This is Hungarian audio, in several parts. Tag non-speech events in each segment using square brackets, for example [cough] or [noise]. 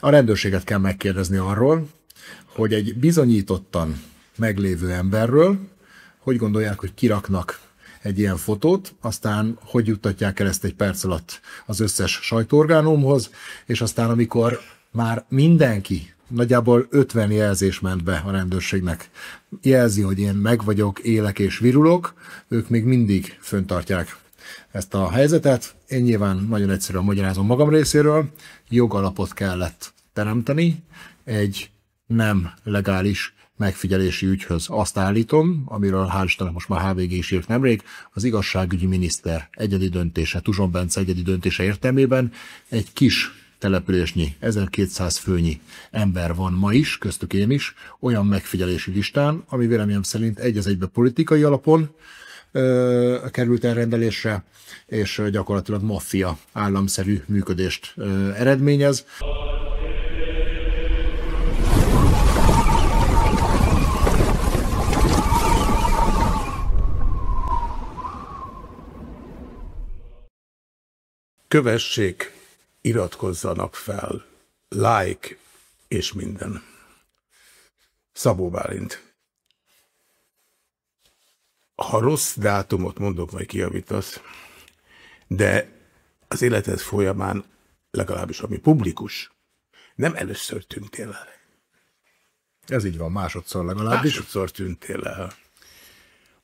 A rendőrséget kell megkérdezni arról, hogy egy bizonyítottan meglévő emberről, hogy gondolják, hogy kiraknak egy ilyen fotót, aztán hogy juttatják el ezt egy perc alatt az összes sajtóorgánumhoz, és aztán amikor már mindenki, nagyjából 50 jelzés ment be a rendőrségnek, jelzi, hogy én meg vagyok, élek és virulok, ők még mindig föntartják ezt a helyzetet. Én nyilván nagyon egyszerűen magyarázom magam részéről, jogalapot kellett teremteni egy nem legális megfigyelési ügyhöz azt állítom, amiről hál' Istennek most már HVG is írt nemrég, az igazságügyi miniszter egyedi döntése, Tuzson Bence egyedi döntése értelmében egy kis településnyi, 1200 főnyi ember van ma is, köztük én is, olyan megfigyelési listán, ami véleményem szerint egy az egybe politikai alapon ö, került elrendelésre, és gyakorlatilag maffia államszerű működést ö, eredményez. Kövessék, iratkozzanak fel, like és minden. Szabó Bálint. Ha rossz dátumot mondok, majd kiavítasz, de az életed folyamán, legalábbis ami publikus, nem először tűntél el. Ez így van, másodszor legalábbis. Másodszor tűntél el.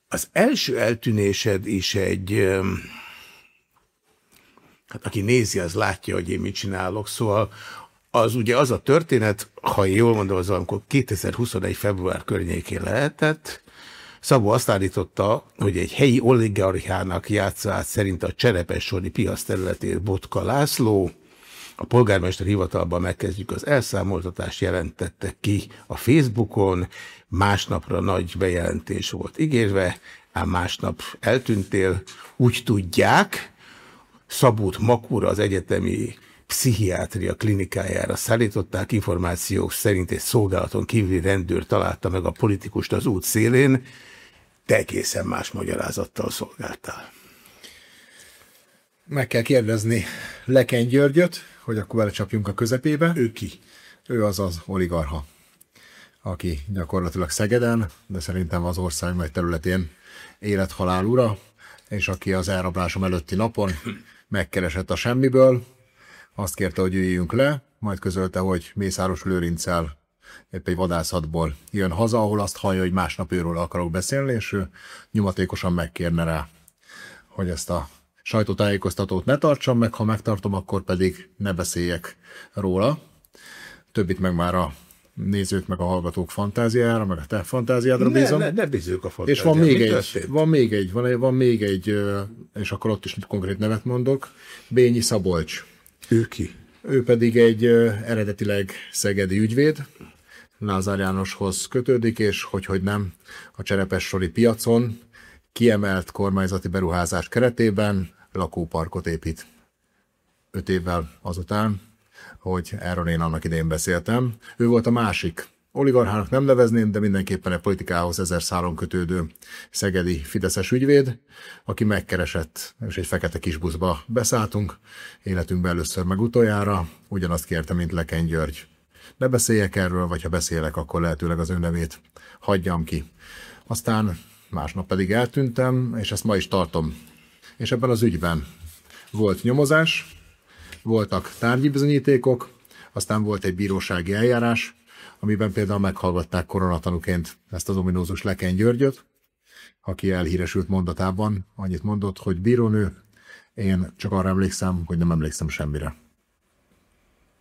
Az első eltűnésed is egy hát aki nézi, az látja, hogy én mit csinálok, szóval az ugye az a történet, ha jól mondom, az amikor 2021. február környékén lehetett, Szabó azt állította, hogy egy helyi oligarchának játsza át szerint a Cserepessori piac területét Botka László, a polgármester hivatalban megkezdjük az elszámoltatást, jelentette ki a Facebookon, másnapra nagy bejelentés volt ígérve, ám másnap eltűntél, úgy tudják, Szabót Makura az egyetemi pszichiátria klinikájára szállították, információk szerint egy szolgálaton kívüli rendőr találta meg a politikust az út szélén, te egészen más magyarázattal szolgáltál. Meg kell kérdezni Leken Györgyöt, hogy akkor belecsapjunk a közepébe. Ő ki? Ő az az oligarha, aki gyakorlatilag Szegeden, de szerintem az ország majd területén élethalál ura, és aki az elrablásom előtti napon megkeresett a semmiből, azt kérte, hogy üljünk le, majd közölte, hogy Mészáros Lőrincel épp egy vadászatból jön haza, ahol azt hallja, hogy másnap őről akarok beszélni, és ő nyomatékosan megkérne rá, hogy ezt a sajtótájékoztatót ne tartsam meg, ha megtartom, akkor pedig ne beszéljek róla. Többit meg már a nézők, meg a hallgatók fantáziára, meg a te fantáziádra ne, bízom. Ne, ne bízzuk a fantáziára. És van még, egy, van még egy, van, egy, van még egy, és akkor ott is konkrét nevet mondok, Bényi Szabolcs. Ő ki? Ő pedig egy eredetileg szegedi ügyvéd, Lázár Jánoshoz kötődik, és hogy, hogy nem, a Cserepessori piacon kiemelt kormányzati beruházás keretében lakóparkot épít. Öt évvel azután, hogy erről én annak idején beszéltem. Ő volt a másik oligarchának nem nevezném, de mindenképpen egy politikához ezer szálon kötődő szegedi Fideszes ügyvéd, aki megkeresett, és egy fekete kisbuszba beszálltunk, életünkben először meg utoljára, ugyanazt kérte, mint Leken György. Ne beszéljek erről, vagy ha beszélek, akkor lehetőleg az ő nevét hagyjam ki. Aztán másnap pedig eltűntem, és ezt ma is tartom. És ebben az ügyben volt nyomozás, voltak tárgyi bizonyítékok, aztán volt egy bírósági eljárás, amiben például meghallgatták koronatanúként ezt az ominózus Leken Györgyöt, aki elhíresült mondatában annyit mondott, hogy bírónő, én csak arra emlékszem, hogy nem emlékszem semmire.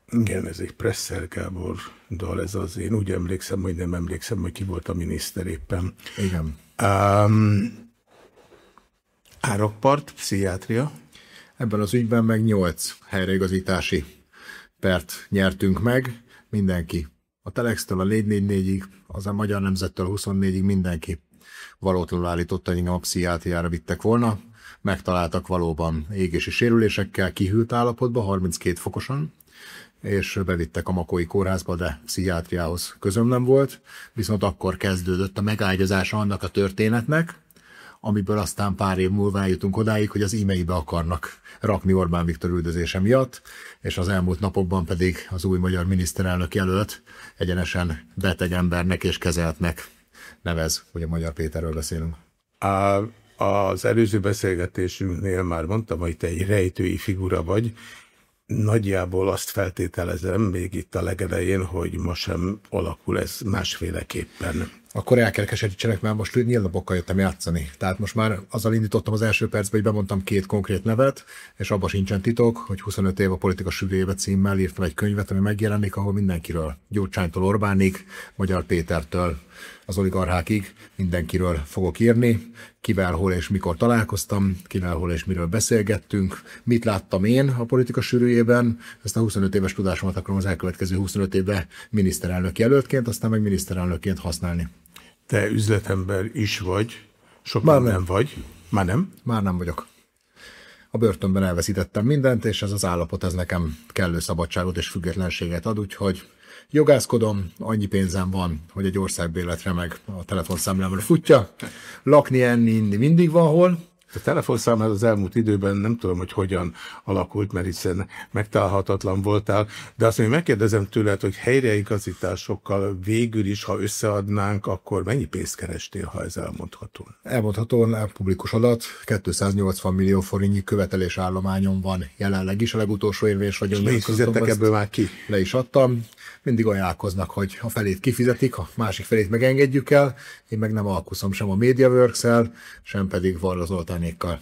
Igen, ez egy Presser Gábor dal, ez az én úgy emlékszem, hogy nem emlékszem, hogy ki volt a miniszter éppen. Igen. Um, árokpart, pszichiátria. Ebben az ügyben meg nyolc helyreigazítási pert nyertünk meg, mindenki. A Telextől a 444-ig, az a Magyar Nemzettől 24-ig mindenki valótlanul állította, hogy a pszichiátriára vittek volna. Megtaláltak valóban égési sérülésekkel, kihűlt állapotban, 32 fokosan, és bevittek a Makói kórházba, de pszichiátriához közöm nem volt. Viszont akkor kezdődött a megágyazása annak a történetnek, amiből aztán pár év múlva eljutunk odáig, hogy az e-mailbe akarnak rakni Orbán Viktor üldözése miatt, és az elmúlt napokban pedig az új magyar miniszterelnök jelölt egyenesen beteg embernek és kezeltnek nevez, hogy a Magyar Péterről beszélünk. A, az előző beszélgetésünknél már mondtam, hogy te egy rejtői figura vagy, nagyjából azt feltételezem még itt a legelején, hogy ma sem alakul ez másféleképpen. Akkor el kell keserítsenek, mert most nyílnapokkal jöttem játszani. Tehát most már azzal indítottam az első percben, hogy bemondtam két konkrét nevet, és abban sincsen titok, hogy 25 év a politika sűrűjébe címmel írtam egy könyvet, ami megjelenik, ahol mindenkiről, Gyurcsánytól Orbánig, Magyar Pétertől, az oligarchákig mindenkiről fogok írni, kivel, hol és mikor találkoztam, kivel, hol és miről beszélgettünk, mit láttam én a politika sűrűjében, ezt a 25 éves tudásomat akarom az elkövetkező 25 évben miniszterelnök jelöltként, aztán meg miniszterelnökként használni. Te üzletember is vagy, sok Már nem. nem vagy. Már nem? Már nem vagyok. A börtönben elveszítettem mindent, és ez az állapot ez nekem kellő szabadságot és függetlenséget ad, úgyhogy jogászkodom, annyi pénzem van, hogy egy országbéletre meg a telefonszámlámra futja. Lakni, enni, inni mindig van hol, a telefonszám az elmúlt időben nem tudom, hogy hogyan alakult, mert hiszen megtalálhatatlan voltál, de azt mondja, megkérdezem tőled, hogy helyreigazításokkal végül is, ha összeadnánk, akkor mennyi pénzt kerestél, ha ez elmondható? Elmondható, publikus adat, 280 millió forintnyi követelés állományom van jelenleg is, a legutolsó érvés vagyok. És fizettek ebből már ki? Le is adtam mindig ajánlkoznak, hogy a felét kifizetik, a másik felét megengedjük el, én meg nem alkuszom sem a MediaWorks-el, sem pedig Varga Zoltánékkal.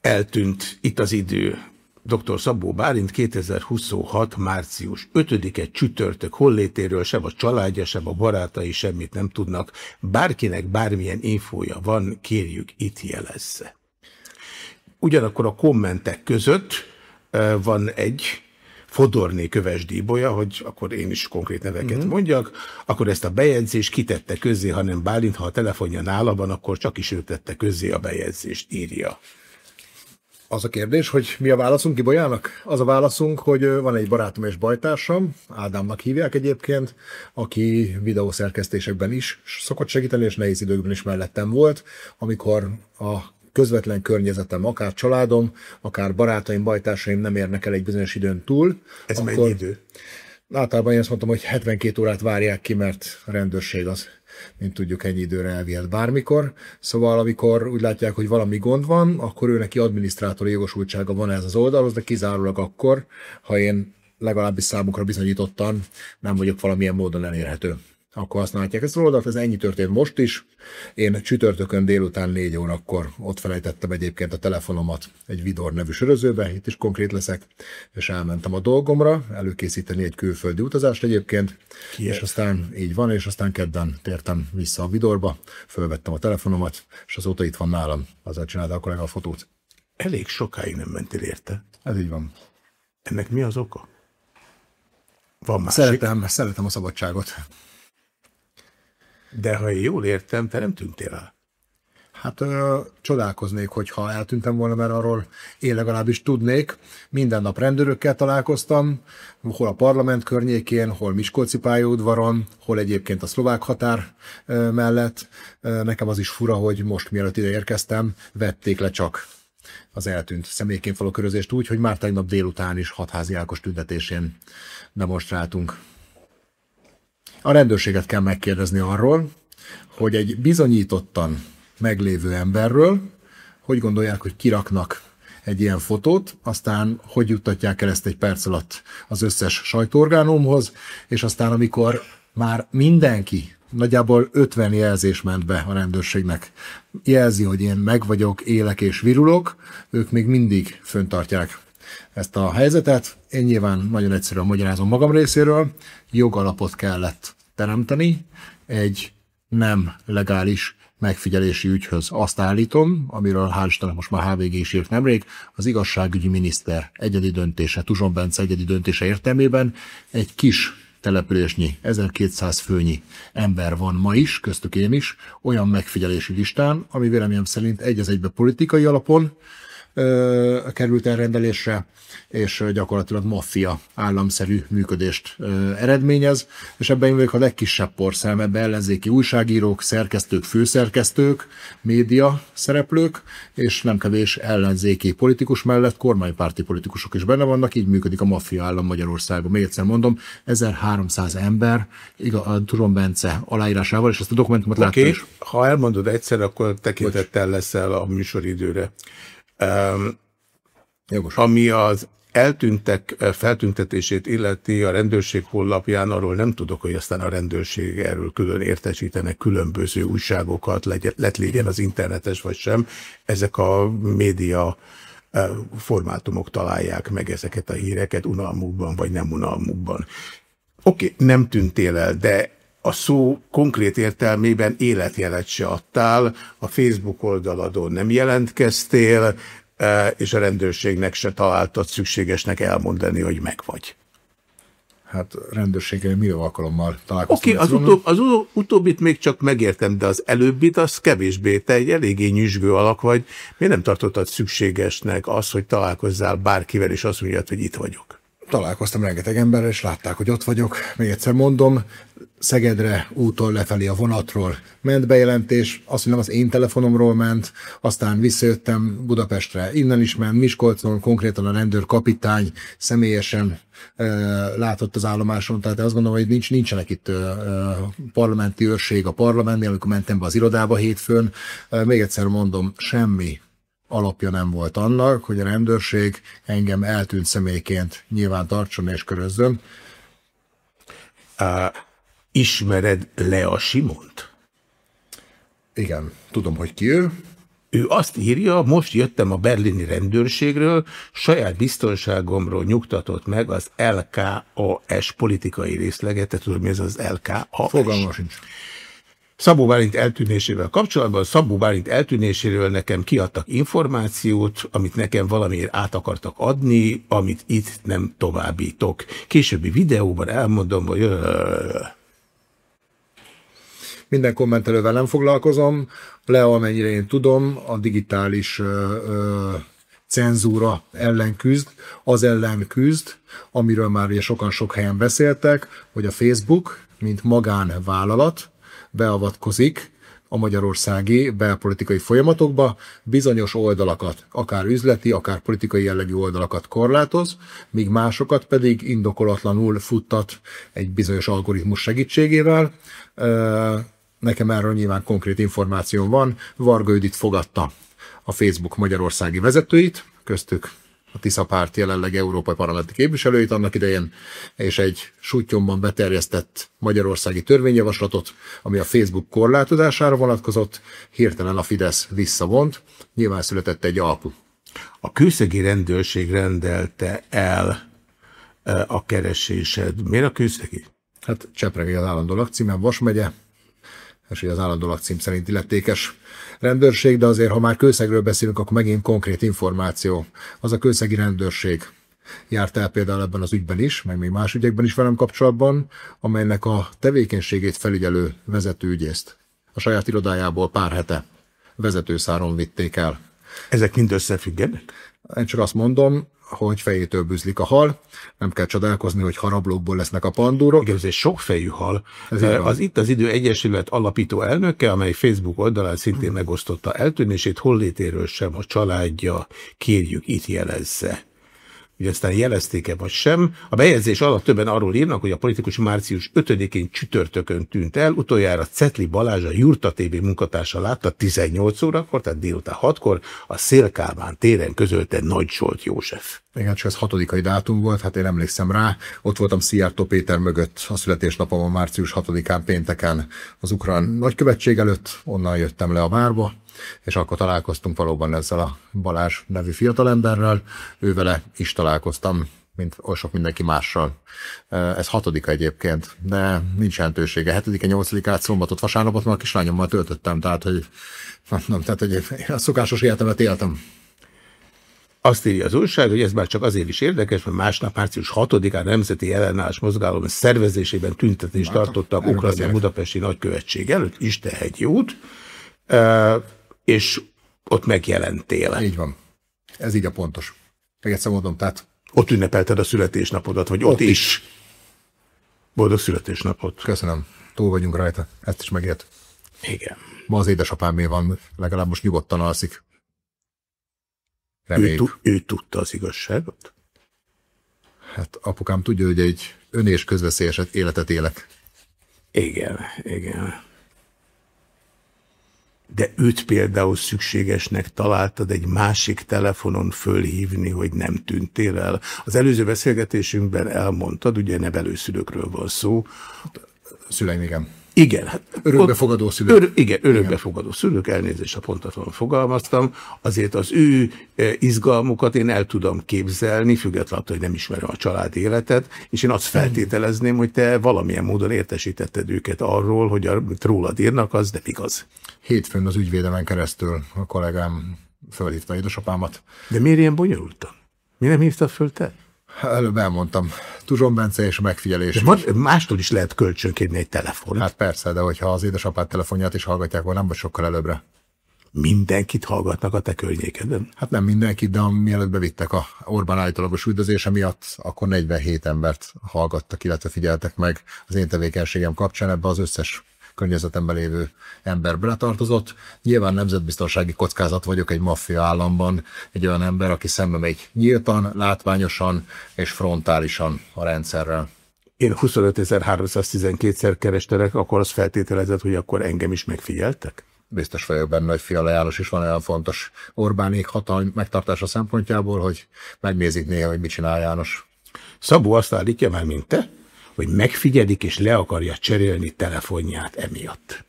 Eltűnt itt az idő. Dr. Szabó Bálint 2026. március 5-e csütörtök hollétéről sem a családja, sem a barátai semmit nem tudnak. Bárkinek bármilyen infója van, kérjük itt jelezze. Ugyanakkor a kommentek között eh, van egy Fodorné Köves Díbolya, hogy akkor én is konkrét neveket mm -hmm. mondjak, akkor ezt a bejegyzést kitette közzé, hanem Bálint, ha a telefonja nála van, akkor csak is ő tette közzé a bejegyzést, írja. Az a kérdés, hogy mi a válaszunk Kibolyának? Az a válaszunk, hogy van egy barátom és bajtársam, Ádámnak hívják egyébként, aki videószerkesztésekben is szokott segíteni, és nehéz időkben is mellettem volt, amikor a közvetlen környezetem, akár családom, akár barátaim, bajtársaim nem érnek el egy bizonyos időn túl. Ez akkor mennyi idő? Általában én azt mondtam, hogy 72 órát várják ki, mert a rendőrség az, mint tudjuk, ennyi időre elvihet bármikor. Szóval, amikor úgy látják, hogy valami gond van, akkor ő neki adminisztrátori jogosultsága van ez az oldalhoz, de kizárólag akkor, ha én legalábbis számukra bizonyítottan nem vagyok valamilyen módon elérhető akkor használhatják ezt az oldalt. Ez ennyi történt most is. Én csütörtökön délután négy órakor ott felejtettem egyébként a telefonomat egy Vidor nevű sörözőbe, itt is konkrét leszek, és elmentem a dolgomra, előkészíteni egy külföldi utazást egyébként, Kiev. és aztán így van, és aztán kedden tértem vissza a Vidorba, fölvettem a telefonomat, és azóta itt van nálam. Azzal csinálta a kollega a fotót. Elég sokáig nem mentél érte. Ez így van. Ennek mi az oka? Van másik? Szeretem, szeretem a szabadságot. De ha én jól értem, te nem tűntél el. Hát ö, csodálkoznék, hogyha eltűntem volna, mert arról én legalábbis tudnék. Minden nap rendőrökkel találkoztam, hol a parlament környékén, hol Miskolci pályaudvaron, hol egyébként a szlovák határ ö, mellett. Ö, nekem az is fura, hogy most mielőtt ide érkeztem, vették le csak az eltűnt személyként való körözést úgy, hogy már tegnap délután is hatházi Ákos tüntetésén demonstráltunk. A rendőrséget kell megkérdezni arról, hogy egy bizonyítottan meglévő emberről, hogy gondolják, hogy kiraknak egy ilyen fotót, aztán hogy juttatják el ezt egy perc alatt az összes sajtóorgánumhoz, és aztán amikor már mindenki, nagyjából 50 jelzés ment be a rendőrségnek, jelzi, hogy én meg vagyok, élek és virulok, ők még mindig föntartják ezt a helyzetet. Én nyilván nagyon egyszerűen magyarázom magam részéről, jogalapot kellett teremteni egy nem legális megfigyelési ügyhöz. Azt állítom, amiről hál' Istennek most már HVG is írt nemrég, az igazságügyi miniszter egyedi döntése, Tuzson Bence egyedi döntése értelmében egy kis településnyi, 1200 főnyi ember van ma is, köztük én is, olyan megfigyelési listán, ami véleményem szerint egy az egybe politikai alapon ö, került elrendelésre, és gyakorlatilag maffia államszerű működést ö, eredményez, és ebben vagyok a legkisebb porszám, ebben ellenzéki újságírók, szerkesztők, főszerkesztők, média szereplők, és nem kevés ellenzéki politikus mellett kormánypárti politikusok is benne vannak, így működik a maffia állam Magyarországon. Még egyszer mondom, 1300 ember, igaz, a Turon Bence aláírásával, és ezt a dokumentumot okay. láttam is. Ha elmondod egyszer, akkor tekintettel leszel a műsoridőre. Jogos. Ami az eltűntek feltüntetését illeti a rendőrség honlapján, arról nem tudok, hogy aztán a rendőrség erről külön értesítenek különböző újságokat, lett légyen az internetes vagy sem. Ezek a média formátumok találják meg ezeket a híreket unalmukban vagy nem unalmukban. Oké, okay, nem tűntél el, de a szó konkrét értelmében életjelet se adtál, a Facebook oldaladon nem jelentkeztél, e, és a rendőrségnek se találtad szükségesnek elmondani, hogy megvagy. Hát rendőrséggel mi alkalommal találkoztam. Oké, okay, az, utóbb, az utóbbit még csak megértem, de az előbbit az kevésbé. Te egy eléggé nyüzsgő alak vagy. Miért nem tartottad szükségesnek az, hogy találkozzál bárkivel, és azt mondjad, hogy itt vagyok? Találkoztam rengeteg emberrel, és látták, hogy ott vagyok. Még egyszer mondom, Szegedre úton lefelé a vonatról ment bejelentés, azt mondom, az én telefonomról ment, aztán visszajöttem Budapestre, innen is ment, Miskolcon, konkrétan a rendőrkapitány személyesen e, látott az állomáson, tehát azt gondolom, hogy nincs, nincsenek itt e, parlamenti őrség a parlamentnél, amikor mentem be az irodába hétfőn. E, még egyszer mondom, semmi alapja nem volt annak, hogy a rendőrség engem eltűnt személyként nyilván tartson és körözzön. Uh, ismered a Simont? Igen, tudom, hogy ki ő. Ő azt írja, most jöttem a berlini rendőrségről, saját biztonságomról nyugtatott meg az LKAS politikai részleget. Te tudod, mi ez az LKAS? Fogalma sincs. Szabó Bálint eltűnésével kapcsolatban, Szabó Bálint eltűnéséről nekem kiadtak információt, amit nekem valamiért át akartak adni, amit itt nem továbbítok. Későbbi videóban elmondom, hogy... Minden kommentelővel nem foglalkozom, le amennyire én tudom, a digitális ö, cenzúra ellen küzd, az ellen küzd, amiről már ugye sokan sok helyen beszéltek, hogy a Facebook, mint magánvállalat, beavatkozik a magyarországi belpolitikai folyamatokba, bizonyos oldalakat, akár üzleti, akár politikai jellegű oldalakat korlátoz, míg másokat pedig indokolatlanul futtat egy bizonyos algoritmus segítségével. Nekem erről nyilván konkrét információm van. Varga Judit fogadta a Facebook magyarországi vezetőit, köztük a Tisza párt jelenleg európai parlamenti képviselőit annak idején, és egy sutyomban beterjesztett magyarországi törvényjavaslatot, ami a Facebook korlátozására vonatkozott, hirtelen a Fidesz visszavont, nyilván született egy alpu. A kőszegi rendőrség rendelte el e, a keresésed. Miért a kőszegi? Hát Csepregi az állandó lakcíme, Vas megye, és az állandó lakcím szerint illetékes rendőrség, de azért, ha már kőszegről beszélünk, akkor megint konkrét információ. Az a kőszegi rendőrség járt el például ebben az ügyben is, meg még más ügyekben is velem kapcsolatban, amelynek a tevékenységét felügyelő vezetőügyészt a saját irodájából pár hete vezetőszáron vitték el. Ezek mind összefüggenek? Én csak azt mondom, hogy fejétől bűzlik a hal, nem kell csodálkozni, hogy harablókból lesznek a pandúrok. Igen, ez egy sokfejű hal. Ez az itt az idő Egyesület alapító elnöke, amely Facebook oldalán szintén megosztotta eltűnését, hollétéről sem a családja, kérjük itt jelezze hogy aztán jelezték-e vagy sem. A bejegyzés alatt többen arról írnak, hogy a politikus március 5-én csütörtökön tűnt el, utoljára Cetli Balázs a Jurta TV munkatársa látta 18 órakor, tehát délután 6-kor, a Szélkálmán téren közölte Nagy Zsolt József. Igen, csak ez hatodikai dátum volt, hát én emlékszem rá. Ott voltam Szijjártó Péter mögött a születésnapom a március 6-án pénteken az ukrán nagykövetség előtt, onnan jöttem le a várba, és akkor találkoztunk valóban ezzel a Balázs nevű fiatalemberrel, ővele is találkoztam, mint oly sok mindenki mással. Ez hatodika egyébként, de nincs jelentősége. Hetedike, nyolcadikát, szombatot, vasárnapot már a kislányommal töltöttem, tehát hogy, nem, tehát, hogy én a szokásos életemet éltem. Azt írja az újság, hogy ez már csak azért is érdekes, mert másnap március 6-án Nemzeti Ellenállás Mozgalom szervezésében tüntetést tartottak Ukrajna Budapesti Nagykövetség előtt, Istenhegy út és ott megjelentél. Így van. Ez így a pontos. Még egyszer mondom, tehát... Ott ünnepelted a születésnapodat, vagy ott, ott is. is. Boldog születésnapot. Köszönöm. Túl vagyunk rajta. Ezt is megért. Igen. Ma az édesapámé van, legalább most nyugodtan alszik. Ő, ő tudta az igazságot? Hát apukám tudja, hogy egy ön és közveszélyes életet élek. Igen, igen. De őt például szükségesnek találtad egy másik telefonon fölhívni, hogy nem tűntél el. Az előző beszélgetésünkben elmondtad, ugye nevelőszülőkről van szó. Szüleim, igen. Igen. Hát örökbefogadó szülők. Ör, igen, örökbefogadó szülők, elnézést, a pontatlan fogalmaztam. Azért az ő e, izgalmukat én el tudom képzelni, függetlenül, hogy nem ismerem a család életet, és én azt feltételezném, hogy te valamilyen módon értesítetted őket arról, hogy amit rólad írnak, az nem igaz. Hétfőn az ügyvédemen keresztül a kollégám fölhívta édesapámat. De miért ilyen bonyolultan? Mi nem hívta föl te? Előbb elmondtam. Tuzson Bence és a megfigyelés. De van, mástól is lehet kölcsönkédni egy telefon. Hát persze, de hogyha az édesapád telefonját is hallgatják, akkor nem vagy sokkal előbbre. Mindenkit hallgatnak a te környékeden? Hát nem mindenkit, de mielőtt bevittek a Orbán állítólagos üldözése miatt, akkor 47 embert hallgattak, illetve figyeltek meg az én tevékenységem kapcsán. Ebbe az összes környezetemben lévő ember beletartozott. Nyilván nemzetbiztonsági kockázat vagyok egy maffia államban, egy olyan ember, aki szembe megy nyíltan, látványosan és frontálisan a rendszerrel. Én 25.312-szer kerestelek, akkor az feltételezett, hogy akkor engem is megfigyeltek? Biztos vagyok benne, hogy Fiala János is van olyan fontos Orbánék hatalmi megtartása szempontjából, hogy megnézik néha, hogy mit csinál János. Szabó azt állítja már, mint te, hogy megfigyelik és le akarja cserélni telefonját emiatt.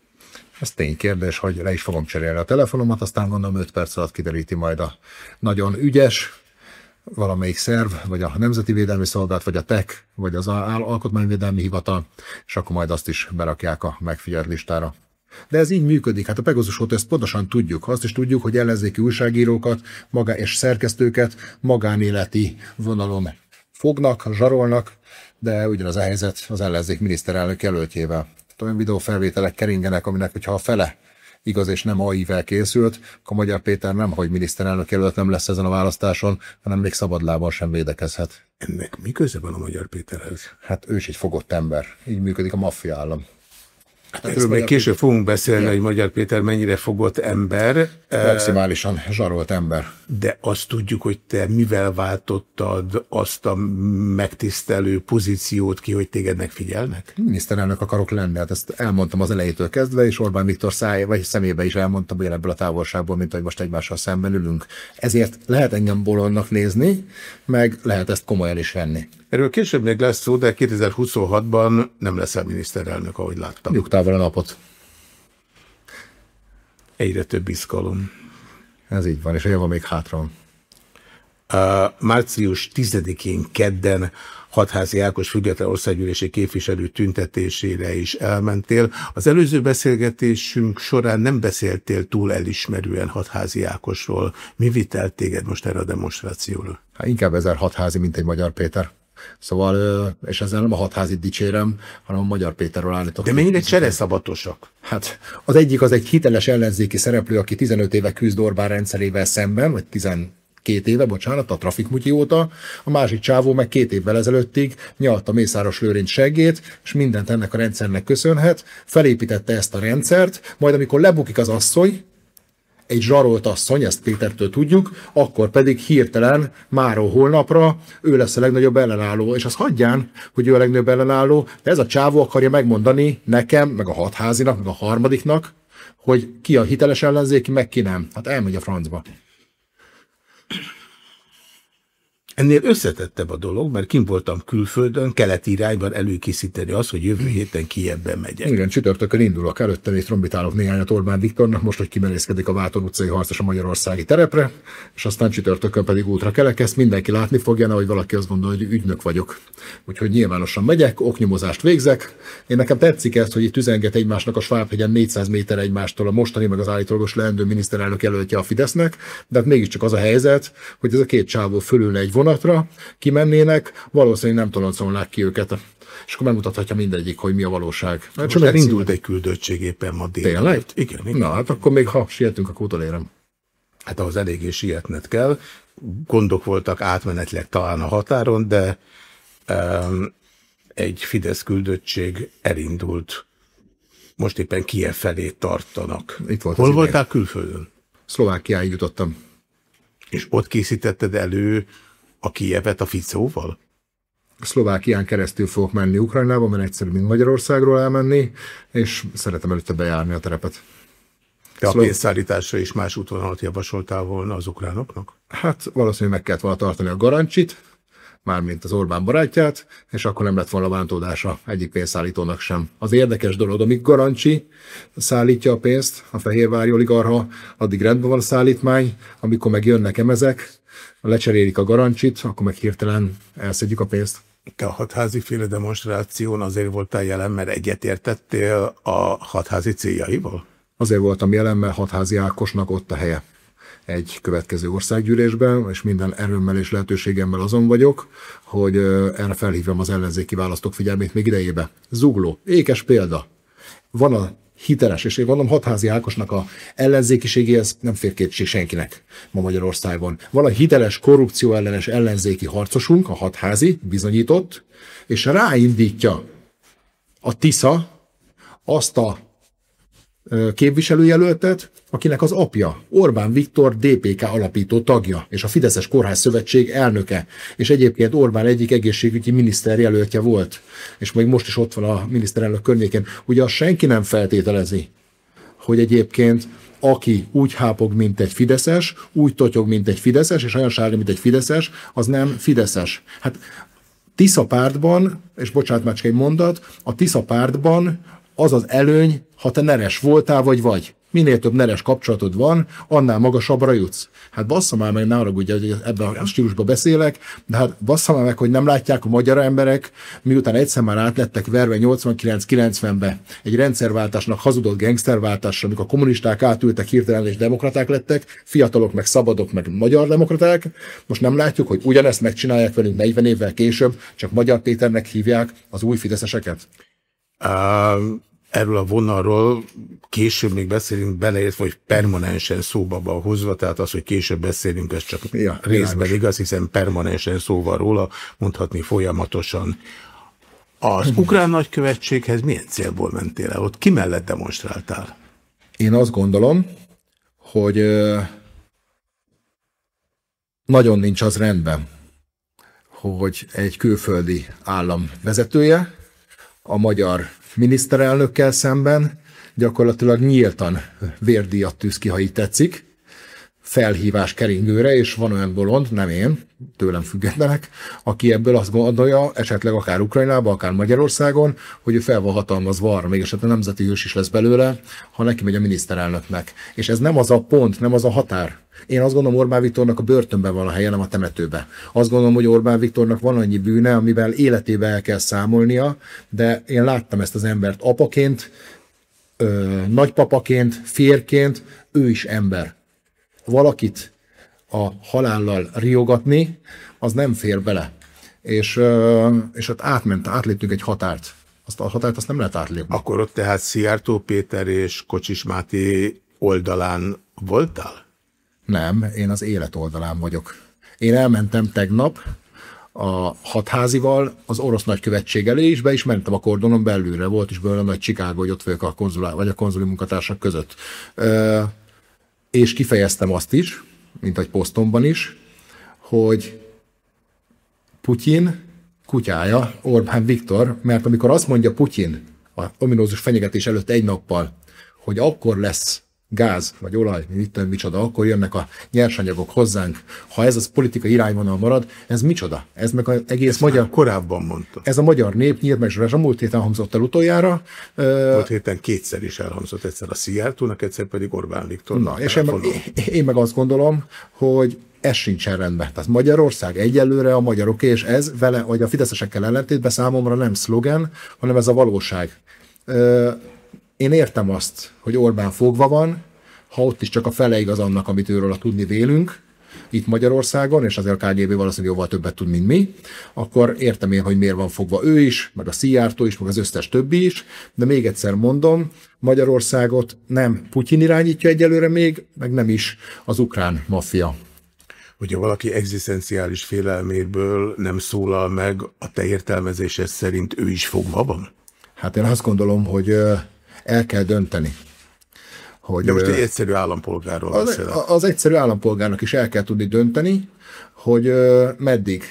Ez ténykérdés, hogy le is fogom cserélni a telefonomat, aztán gondolom 5 perc alatt kideríti majd a nagyon ügyes, valamelyik szerv, vagy a Nemzeti Védelmi Szolgálat, vagy a TEK, vagy az Alkotmányvédelmi Hivatal, és akkor majd azt is berakják a megfigyelt listára. De ez így működik. Hát a Pegasus óta ezt pontosan tudjuk. Azt is tudjuk, hogy ellenzéki újságírókat maga és szerkesztőket magánéleti vonalon fognak, zsarolnak, de ugyanaz a helyzet az ellenzék miniszterelnök jelöltjével. Tehát olyan videófelvételek keringenek, aminek, hogyha a fele igaz és nem AI-vel készült, akkor Magyar Péter nem, hogy miniszterelnök jelölt nem lesz ezen a választáson, hanem még szabadlában sem védekezhet. Ennek mi köze van a Magyar Péterhez? Hát ő is egy fogott ember. Így működik a maffia állam. Hát Erről még később fogunk beszélni, ja. hogy Magyar Péter mennyire fogott ember. Maximálisan zsarolt ember. De azt tudjuk, hogy te mivel váltottad azt a megtisztelő pozíciót ki, hogy téged megfigyelnek? Miniszterelnök akarok lenni, hát ezt elmondtam az elejétől kezdve, és Orbán Viktor száj, vagy szemébe is elmondtam, hogy ebből a távolságból, mint hogy most egymással szemben ülünk. Ezért lehet engem bolondnak nézni, meg lehet ezt komolyan is venni. Erről később még lesz szó, de 2026-ban nem leszel miniszterelnök, ahogy láttam. Nyugtával a napot. Egyre több izgalom. Ez így van, és a java még hátra van. Uh, március 10-én kedden hatházi Ákos független országgyűlési képviselő tüntetésére is elmentél. Az előző beszélgetésünk során nem beszéltél túl elismerően hatházi Ákosról. Mi vitelt téged most erre a demonstrációra? Hát inkább ezer hatházi, mint egy magyar Péter. Szóval, és ezzel nem a hatházit dicsérem, hanem a Magyar Péterről állítok. De mennyire csereszabatosak? Hát az egyik az egy hiteles ellenzéki szereplő, aki 15 éve küzd Orbán rendszerével szemben, vagy 12 éve, bocsánat, a trafikmutyi óta, a másik csávó meg két évvel ezelőttig nyalta Mészáros Lőrinc seggét, és mindent ennek a rendszernek köszönhet, felépítette ezt a rendszert, majd amikor lebukik az asszony, egy zsarolt asszony, ezt Pétertől tudjuk, akkor pedig hirtelen, máról holnapra ő lesz a legnagyobb ellenálló, és az hagyján, hogy ő a legnagyobb ellenálló, de ez a csávó akarja megmondani nekem, meg a hatházinak, meg a harmadiknak, hogy ki a hiteles ellenzéki, meg ki nem. Hát elmegy a francba. Ennél összetettebb a dolog, mert kim voltam külföldön, keleti irányban előkészíteni azt, hogy jövő héten Kievben megyek. Igen, csütörtökön indulok. Előtte még trombitálok néhányat Orbán Viktornak, most, hogy kimerészkedik a Váton utcai harcos a magyarországi terepre, és aztán csütörtökön pedig útra kelek. Ezt mindenki látni fogja, nehogy valaki azt gondolja, hogy ügynök vagyok. Úgyhogy nyilvánosan megyek, oknyomozást végzek. Én nekem tetszik ezt, hogy itt üzenget egymásnak a Svábhegyen 400 méter egymástól a mostani, meg az állítólagos leendő miniszterelnök jelöltje a Fidesznek, de hát mégiscsak az a helyzet, hogy ez a két csávó fölülne egy vonat, vonatra kimennének, valószínűleg nem toloncolnák ki őket. És akkor megmutathatja mindegyik, hogy mi a valóság. Mert Csak indult egy küldöttség éppen ma délelőtt. Tényleg? Igen, igen. Na, hát akkor még ha sietünk, akkor utolérem. Hát ahhoz eléggé sietned kell. Gondok voltak átmenetleg talán a határon, de um, egy Fidesz küldöttség elindult. Most éppen Kiev felé tartanak. Itt volt Hol voltál külföldön? Szlovákiáig jutottam. És ott készítetted elő a Kievet a Ficóval? Szlovákián keresztül fogok menni Ukrajnába, mert egyszerű, mint Magyarországról elmenni, és szeretem előtte bejárni a terepet. Te a pénzszállításra is más útvonalat javasoltál volna az ukránoknak? Hát valószínűleg meg kellett volna tartani a garancsit, mármint az Orbán barátját, és akkor nem lett volna bántódása egyik pénzszállítónak sem. Az érdekes dolog, amíg Garancsi szállítja a pénzt, a Fehérvári oligarha, addig rendben van a szállítmány, amikor meg jönnek emezek, lecserélik a Garancsit, akkor meg hirtelen elszedjük a pénzt. Te a hatházi féle demonstráción azért voltál jelen, mert egyetértettél a hatházi céljaival? Azért voltam jelen, mert hatházi Ákosnak ott a helye egy következő országgyűlésben, és minden erőmmel és lehetőségemmel azon vagyok, hogy erre felhívjam az ellenzéki választók figyelmét még idejébe. Zugló, ékes példa. Van a hiteles, és én mondom, hatházi Ákosnak a ellenzékiségéhez nem fér kétség senkinek ma Magyarországon. Van a hiteles, korrupció ellenes ellenzéki harcosunk, a hatházi, bizonyított, és ráindítja a TISZA azt a képviselőjelöltet, akinek az apja Orbán Viktor DPK alapító tagja, és a Fideszes Kórház Szövetség elnöke, és egyébként Orbán egyik egészségügyi miniszter jelöltje volt, és még most is ott van a miniszterelnök környékén. Ugye azt senki nem feltételezi, hogy egyébként aki úgy hápog, mint egy Fideszes, úgy totyog, mint egy Fideszes, és olyan sárga, mint egy Fideszes, az nem Fideszes. Hát Tisza pártban, és bocsánat, már csak egy mondat, a Tisza pártban az az előny, ha te neres voltál, vagy vagy. Minél több neres kapcsolatod van, annál magasabbra jutsz. Hát bassza már meg, ne haragudj, hogy ebben a stílusban beszélek, de hát bassza már meg, hogy nem látják a magyar emberek, miután egyszer már átlettek verve 89-90-be egy rendszerváltásnak hazudott gangsterváltásra, amikor a kommunisták átültek hirtelen és demokraták lettek, fiatalok meg szabadok meg magyar demokraták, most nem látjuk, hogy ugyanezt megcsinálják velünk 40 évvel később, csak Magyar Péternek hívják az új fideszeseket? Um erről a vonalról később még beszélünk beleértve, hogy permanensen szóba van hozva, tehát az, hogy később beszélünk, ez csak ja, részben igaz, hiszen permanensen szóval róla, mondhatni folyamatosan. Az ukrán nagykövetséghez milyen célból mentél el? Ott ki mellett demonstráltál? Én azt gondolom, hogy nagyon nincs az rendben, hogy egy külföldi állam vezetője a magyar miniszterelnökkel szemben gyakorlatilag nyíltan vérdíjat tűz ki, ha így tetszik, felhívás keringőre, és van olyan bolond, nem én, tőlem függetlenek, aki ebből azt gondolja, esetleg akár Ukrajnában, akár Magyarországon, hogy ő fel van hatalmazva arra, még esetleg nemzeti hős is lesz belőle, ha neki megy a miniszterelnöknek. És ez nem az a pont, nem az a határ. Én azt gondolom, Orbán Viktornak a börtönben van a helye, nem a temetőbe. Azt gondolom, hogy Orbán Viktornak van annyi bűne, amivel életébe el kell számolnia, de én láttam ezt az embert apaként, ö, nagypapaként, férként, ő is ember. Valakit a halállal riogatni, az nem fér bele. És, és ott átment, átléptünk egy határt. Azt a határt azt nem lehet átlépni. Akkor ott tehát Szijjártó Péter és Kocsis Máté oldalán voltál? Nem, én az élet oldalán vagyok. Én elmentem tegnap a hatházival az orosz nagykövetség elé is, be is mentem a kordonon belülre, volt is belőle nagy Chicago, hogy ott vagyok a konzulá, vagy a konzuli munkatársak között. És kifejeztem azt is, mint egy posztomban is, hogy Putyin kutyája Orbán Viktor, mert amikor azt mondja Putyin a ominózus fenyegetés előtt egy nappal, hogy akkor lesz gáz vagy olaj, mit tudom, micsoda, akkor jönnek a nyersanyagok hozzánk. Ha ez az politikai irányvonal marad, ez micsoda? Ez meg az egész Ezt magyar... korábban mondta. Ez a magyar nép nyílt meg, a múlt héten hangzott el utoljára. Múlt héten kétszer is elhangzott, egyszer a Szijjártónak, egyszer pedig Orbán Viktor. Na, és én meg, én meg azt gondolom, hogy ez sincsen rendben. Tehát Magyarország egyelőre a magyarok, és ez vele, vagy a fideszesekkel ellentétben számomra nem szlogen, hanem ez a valóság. Én értem azt, hogy Orbán fogva van, ha ott is csak a fele igaz annak, amit őről tudni vélünk, itt Magyarországon, és azért a KGB valószínűleg jóval többet tud, mint mi, akkor értem én, hogy miért van fogva ő is, meg a Szijjártó is, meg az összes többi is, de még egyszer mondom, Magyarországot nem Putyin irányítja egyelőre még, meg nem is az ukrán maffia. Hogyha valaki egzisztenciális félelméből nem szólal meg, a te értelmezésed szerint ő is fogva van? Hát én azt gondolom, hogy el kell dönteni. Hogy De most egy egyszerű állampolgárról az, beszélek. Az egyszerű állampolgárnak is el kell tudni dönteni, hogy meddig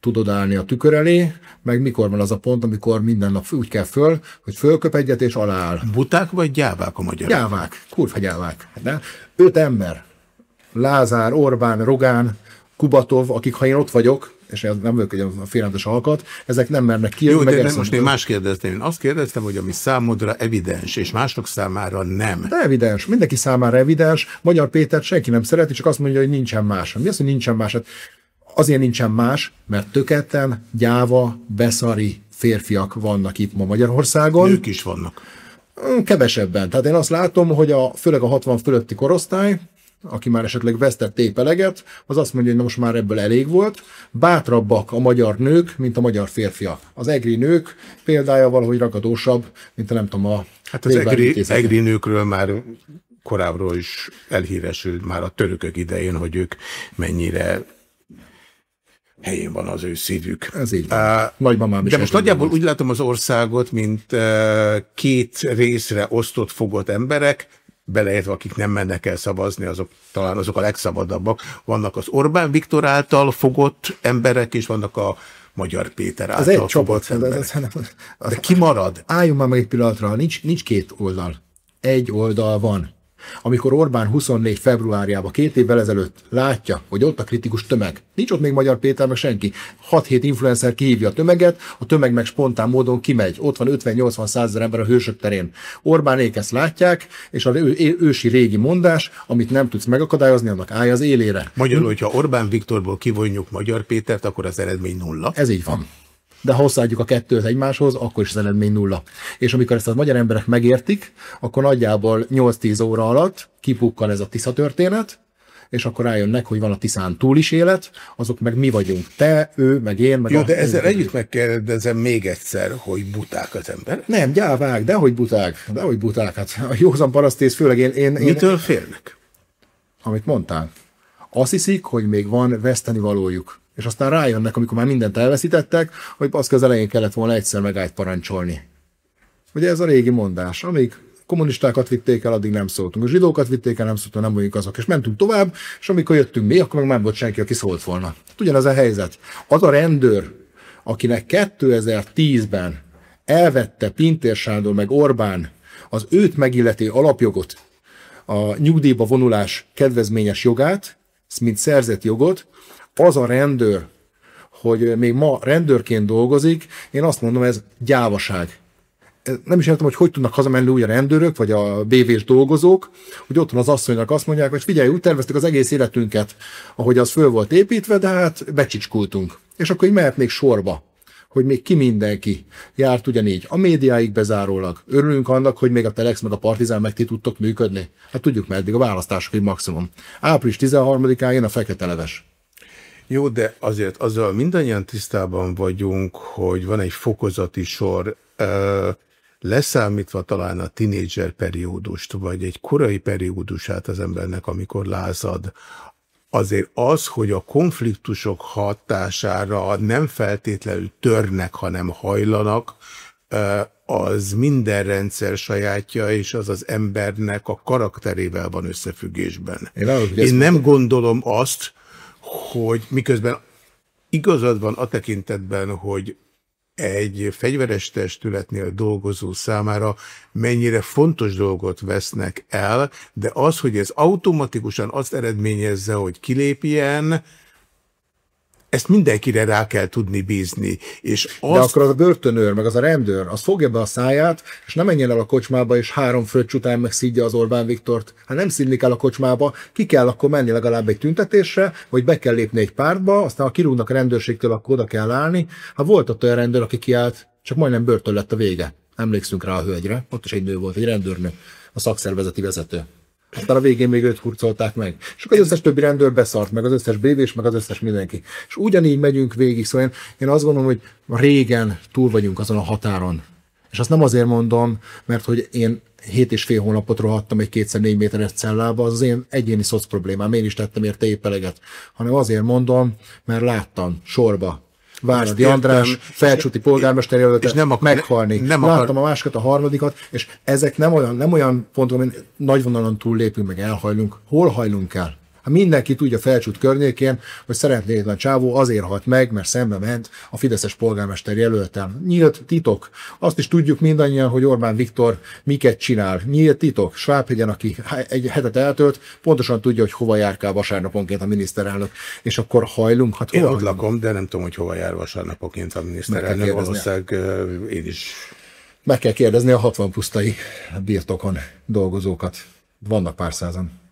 tudod állni a tükör elé, meg mikor van az a pont, amikor minden nap úgy kell föl, hogy fölköp egyet és aláll. Buták vagy gyávák a magyarok? Gyávák, kurva gyávák. De öt ember, Lázár, Orbán, Rogán, Kubatov, akik ha én ott vagyok, és nem vagyok egy a félelmetes alkat, ezek nem mernek ki. Jó, de nem, most én más kérdeztem. Én azt kérdeztem, hogy ami számodra evidens, és mások számára nem. De evidens, mindenki számára evidens. Magyar Péter senki nem szereti, csak azt mondja, hogy nincsen más. Mi az, hogy nincsen más? Hát azért nincsen más, mert töketten, gyáva, beszari férfiak vannak itt ma Magyarországon. Nők is vannak. Kevesebben. Tehát én azt látom, hogy a, főleg a 60 fölötti korosztály, aki már esetleg vesztett épeleget, az azt mondja, hogy most már ebből elég volt. Bátrabbak a magyar nők, mint a magyar férfiak. Az egri nők példája valahogy ragadósabb, mint a nem tudom a... Hát az egri, egri nőkről már korábbról is elhíresült már a törökök idején, hogy ők mennyire helyén van az ő szívük. Ez így van. Uh, Nagymamám is De most nagyjából úgy látom az országot, mint uh, két részre osztott fogott emberek, beleértve akik nem mennek el szavazni, azok talán azok a legszabadabbak. Vannak az Orbán Viktor által fogott emberek, és vannak a Magyar Péter által az egy csoport, ez, ez, De ki marad? Álljunk már meg egy pillanatra, nincs, nincs két oldal. Egy oldal van. Amikor Orbán 24 februárjában, két évvel ezelőtt látja, hogy ott a kritikus tömeg, nincs ott még Magyar Péter, meg senki, 6-7 influencer kihívja a tömeget, a tömeg meg spontán módon kimegy. Ott van 50-80 százezer ember a hősök terén. Orbánék ezt látják, és a ő, ősi régi mondás, amit nem tudsz megakadályozni, annak állj az élére. Magyarul, hogyha Orbán Viktorból kivonjuk Magyar Pétert, akkor az eredmény nulla. Ez így van de ha hozzáadjuk a kettőt egymáshoz, akkor is az eredmény nulla. És amikor ezt a magyar emberek megértik, akkor nagyjából 8-10 óra alatt kipukkan ez a Tisza történet, és akkor rájönnek, hogy van a Tiszán túl is élet, azok meg mi vagyunk. Te, ő, meg én, meg Jó, a... de ezzel együtt megkérdezem még egyszer, hogy buták az ember? Nem, gyávák, de hogy buták, de hogy buták. Hát a józan parasztész, főleg én... én Mitől én, félnek? Amit mondtál. Azt hiszik, hogy még van veszteni valójuk és aztán rájönnek, amikor már mindent elveszítettek, hogy baszki az elején kellett volna egyszer megállt parancsolni. Ugye ez a régi mondás, amíg kommunistákat vitték el, addig nem szóltunk. A zsidókat vitték el, nem szóltunk, nem vagyunk azok. És mentünk tovább, és amikor jöttünk mi, akkor meg nem volt senki, aki szólt volna. Ugyanaz a helyzet. Az a rendőr, akinek 2010-ben elvette Pintér Sándor meg Orbán az őt megillető alapjogot, a nyugdíjba vonulás kedvezményes jogát, mint szerzett jogot, az a rendőr, hogy még ma rendőrként dolgozik, én azt mondom, ez gyávaság. Nem is értem, hogy hogy tudnak hazamenni úgy a rendőrök, vagy a BV-s dolgozók, hogy otthon az asszonynak azt mondják, hogy figyelj, úgy terveztük az egész életünket, ahogy az föl volt építve, de hát becsicskultunk. És akkor így mehetnék sorba hogy még ki mindenki járt ugyanígy. A médiáig bezárólag. Örülünk annak, hogy még a Telex meg a Partizán meg ti tudtok működni. Hát tudjuk meddig, a választások maximum. Április 13-án jön a fekete leves. Jó, de azért azzal mindannyian tisztában vagyunk, hogy van egy fokozati sor, leszámítva talán a tinédzser periódust, vagy egy korai periódusát az embernek, amikor lázad, azért az, hogy a konfliktusok hatására nem feltétlenül törnek, hanem hajlanak, az minden rendszer sajátja, és az az embernek a karakterével van összefüggésben. Én, Én nem gondolom azt, hogy miközben igazad van a tekintetben, hogy egy fegyveres testületnél dolgozó számára mennyire fontos dolgot vesznek el, de az, hogy ez automatikusan azt eredményezze, hogy kilépjen, ezt mindenkire rá kell tudni bízni. És azt... De akkor az a börtönőr, meg az a rendőr, az fogja be a száját, és nem menjen el a kocsmába, és három fröccs után meg szídja az Orbán Viktort. Hát nem szídni kell a kocsmába, ki kell akkor menni legalább egy tüntetésre, vagy be kell lépni egy pártba, aztán ha kirúgnak a rendőrségtől, akkor oda kell állni. Ha volt ott olyan rendőr, aki kiállt, csak majdnem börtön lett a vége. Emlékszünk rá a hölgyre, ott is egy nő volt, egy rendőrnő, a szakszervezeti vezető. Aztán a végén még őt hurcolták meg. És akkor az összes többi rendőr beszart, meg az összes bévés, meg az összes mindenki. És ugyanígy megyünk végig. Szóval én, én azt gondolom, hogy régen túl vagyunk azon a határon. És azt nem azért mondom, mert hogy én hét és fél hónapot rohadtam egy kétszer négy méteres cellába, az az én egyéni szoc problémám, én is tettem érte épp hanem azért mondom, mert láttam sorba Váradi András, felcsúti polgármester jelöltet, és nem akar, meghalni. Nem akar... Láttam a másikat, a harmadikat, és ezek nem olyan, nem olyan pontok, hogy nagy vonalon túl lépünk, meg elhajlunk. Hol hajlunk el? Hát mindenki tudja felcsút környékén, hogy szeretnétlen csávó azért halt meg, mert szembe ment a Fideszes polgármester jelöltem. Nyílt titok. Azt is tudjuk mindannyian, hogy Orbán Viktor miket csinál. Nyílt titok. Svábhegyen, aki egy hetet eltölt, pontosan tudja, hogy hova járkál vasárnaponként a miniszterelnök. És akkor hajlunk. Hát én ott lakom, de nem tudom, hogy hova jár vasárnaponként a miniszterelnök. Valószínűleg én is meg kell kérdezni a 60 pusztai birtokon dolgozókat. Vannak pár százan.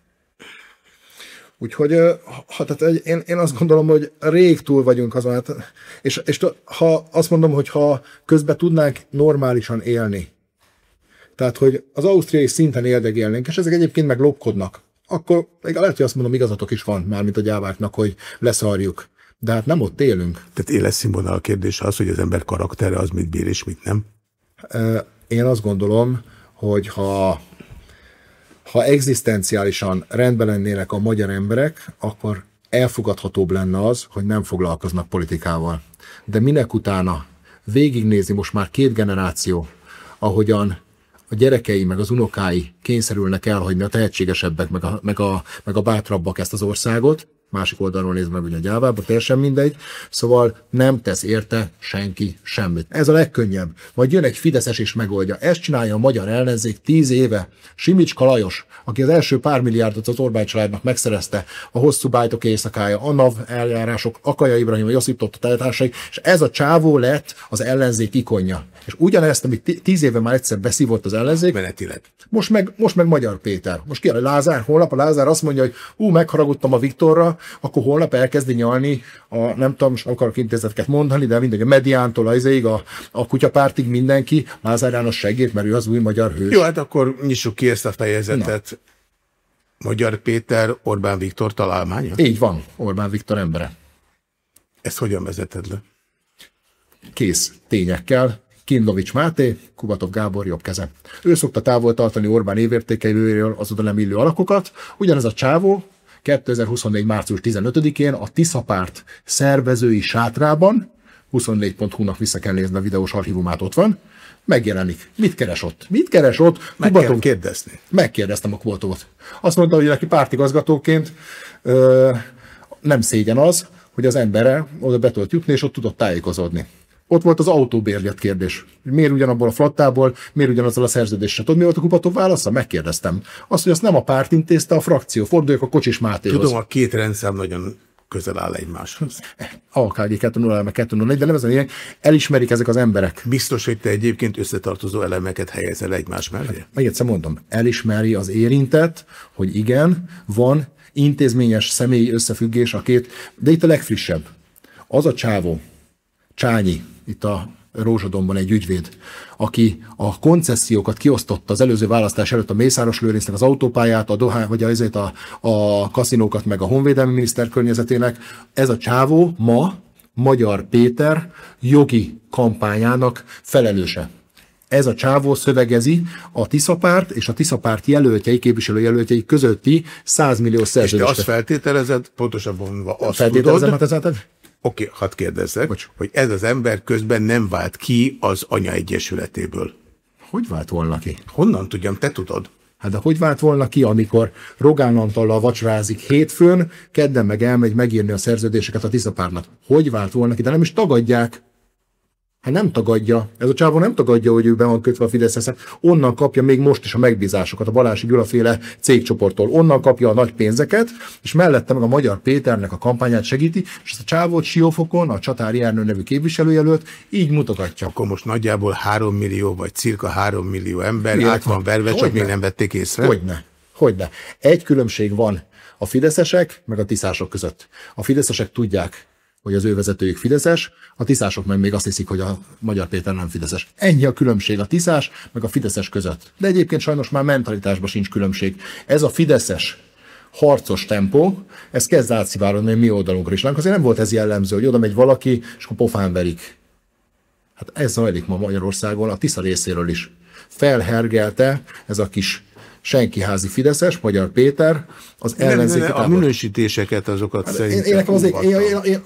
Úgyhogy ha, tehát én, én azt gondolom, hogy rég túl vagyunk azon, hát, és, és ha azt mondom, hogy ha közben tudnánk normálisan élni, tehát, hogy az ausztriai szinten éldegélnénk, és ezek egyébként meg lopkodnak, akkor lehet, hogy azt mondom, igazatok is van, mármint a gyáváknak, hogy leszarjuk. De hát nem ott élünk. Tehát életszínvonal a kérdés az, hogy az ember karaktere az mit bír és mit nem? Én azt gondolom, hogy ha ha egzisztenciálisan rendben lennének a magyar emberek, akkor elfogadhatóbb lenne az, hogy nem foglalkoznak politikával. De minek utána végignézi most már két generáció, ahogyan a gyerekei, meg az unokái kényszerülnek elhagyni a tehetségesebbek, meg a, meg a, meg a bátrabbak ezt az országot, másik oldalról néz meg ugye a gyávába, teljesen mindegy, szóval nem tesz érte senki semmit. Ez a legkönnyebb. Vagy jön egy Fideszes és megoldja. Ezt csinálja a magyar ellenzék tíz éve. Simics Kalajos, aki az első pár milliárdot az Orbán családnak megszerezte, a hosszú bájtok éjszakája, a NAV eljárások, Akaja Ibrahim, a Josip Totta és ez a csávó lett az ellenzék ikonja. És ugyanezt, amit tíz éve már egyszer beszívott az ellenzék, menetileg. Most meg, most meg Magyar Péter. Most ki a Lázár? Holnap a Lázár azt mondja, hogy ú, megharagudtam a Viktorra, akkor holnap elkezdi nyalni a, nem tudom, most akarok intézeteket mondani, de mindegy, a mediántól az a, a kutyapártig mindenki Lázár János segít, mert ő az új magyar hős. Jó, hát akkor nyissuk ki ezt a fejezetet. Na. Magyar Péter Orbán Viktor találmánya? Így van, Orbán Viktor embere. Ezt hogyan vezeted le? Kész tényekkel, Kinlovics Máté, Kubatov Gábor jobb keze. Ő szokta távol tartani Orbán évértékelőről az oda nem illő alakokat. Ugyanez a csávó 2024. március 15-én a Tiszapárt szervezői sátrában, 24.hu-nak vissza kell nézni a videós archívumát, ott van, megjelenik. Mit keres ott? Mit keres ott? Meg Kubatov... kell kérdezni. Megkérdeztem a Kubatovot. Azt mondta, hogy neki pártigazgatóként ö, nem szégyen az, hogy az embere oda be tudott jutni, és ott tudott tájékozódni. Ott volt az autóbérlet kérdés. Miért ugyanabból a flottából, miért ugyanazzal a szerződéssel? Tudod, mi volt a kupató válasza? Megkérdeztem. Azt, hogy azt nem a párt intézte, a frakció. Forduljak a Kocsis Mátéhoz. Tudom, a két rendszám nagyon közel áll egymáshoz. AKG 2.0, meg 2.0, de nem ez a lényeg. Elismerik ezek az emberek. Biztos, hogy te egyébként összetartozó elemeket helyezel egymás mellé? Hát, még egyszer mondom, elismeri az érintett, hogy igen, van intézményes személyi összefüggés a két, de itt a legfrissebb. Az a csávó, Csányi, itt a Rózsadomban egy ügyvéd, aki a koncesziókat kiosztotta az előző választás előtt a Mészáros Lőrincnek az autópályát, a Dohá, vagy azért a, a kaszinókat, meg a honvédelmi miniszter környezetének. Ez a csávó ma Magyar Péter jogi kampányának felelőse. Ez a csávó szövegezi a Tiszapárt és a Tiszapárt jelöltjei, képviselőjelöltjei közötti 100 millió szerződést. És te azt feltételezed, pontosabban azt tudod, hát Oké, okay, hadd kérdezzek, Bocs. hogy ez az ember közben nem vált ki az Anya Egyesületéből. Hogy vált volna ki? Honnan tudjam, te tudod? Hát de hogy vált volna ki, amikor Rogán Antallal vacsorázik hétfőn, kedden meg elmegy megírni a szerződéseket a Tiszapárnak? Hogy vált volna ki? De nem is tagadják. Hát nem tagadja. Ez a csávó nem tagadja, hogy ő be van kötve a Fideszhez. Onnan kapja még most is a megbízásokat a Balási Gyula féle cégcsoporttól. Onnan kapja a nagy pénzeket, és mellette meg a Magyar Péternek a kampányát segíti, és ezt a csávót Siófokon, a Csatári Ernő nevű képviselőjelölt így mutogatja. Akkor most nagyjából 3 millió, vagy cirka 3 millió ember Miért át van verve, csak még nem vették észre. Hogyne. Hogyne. Egy különbség van a fideszesek meg a tiszások között. A fideszesek tudják, hogy az ő vezetőjük Fideszes, a tiszások meg még azt hiszik, hogy a Magyar Péter nem Fideszes. Ennyi a különbség a tiszás meg a Fideszes között. De egyébként sajnos már mentalitásban sincs különbség. Ez a Fideszes harcos tempó, ez kezd átszivárogni mi oldalunkra is. Azért nem volt ez jellemző, hogy oda megy valaki, és akkor pofán verik. Hát ez zajlik ma Magyarországon, a Tisza részéről is. Felhergelte ez a kis senkiházi Fideszes, Magyar Péter, az ellenzéki A minősítéseket azokat hát, szerintem... Én, nekem azért, én, én, én,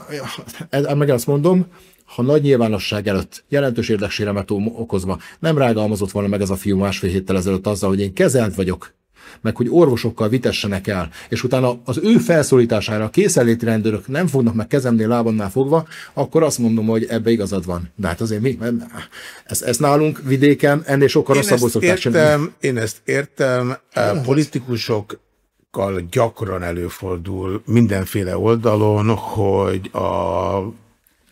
én, meg azt mondom, ha nagy nyilvánosság előtt jelentős érdekséremet okozva nem rágalmazott volna meg ez a fiú másfél héttel ezelőtt azzal, hogy én kezelt vagyok meg hogy orvosokkal vitessenek el, és utána az ő felszólítására a készenléti rendőrök nem fognak meg kezemnél, lábamnál fogva, akkor azt mondom, hogy ebbe igazad van. De hát azért mi? Ez, ez nálunk vidéken ennél sokkal rosszabbul szokták értem, Én ezt értem, a politikusok gyakran előfordul mindenféle oldalon, hogy a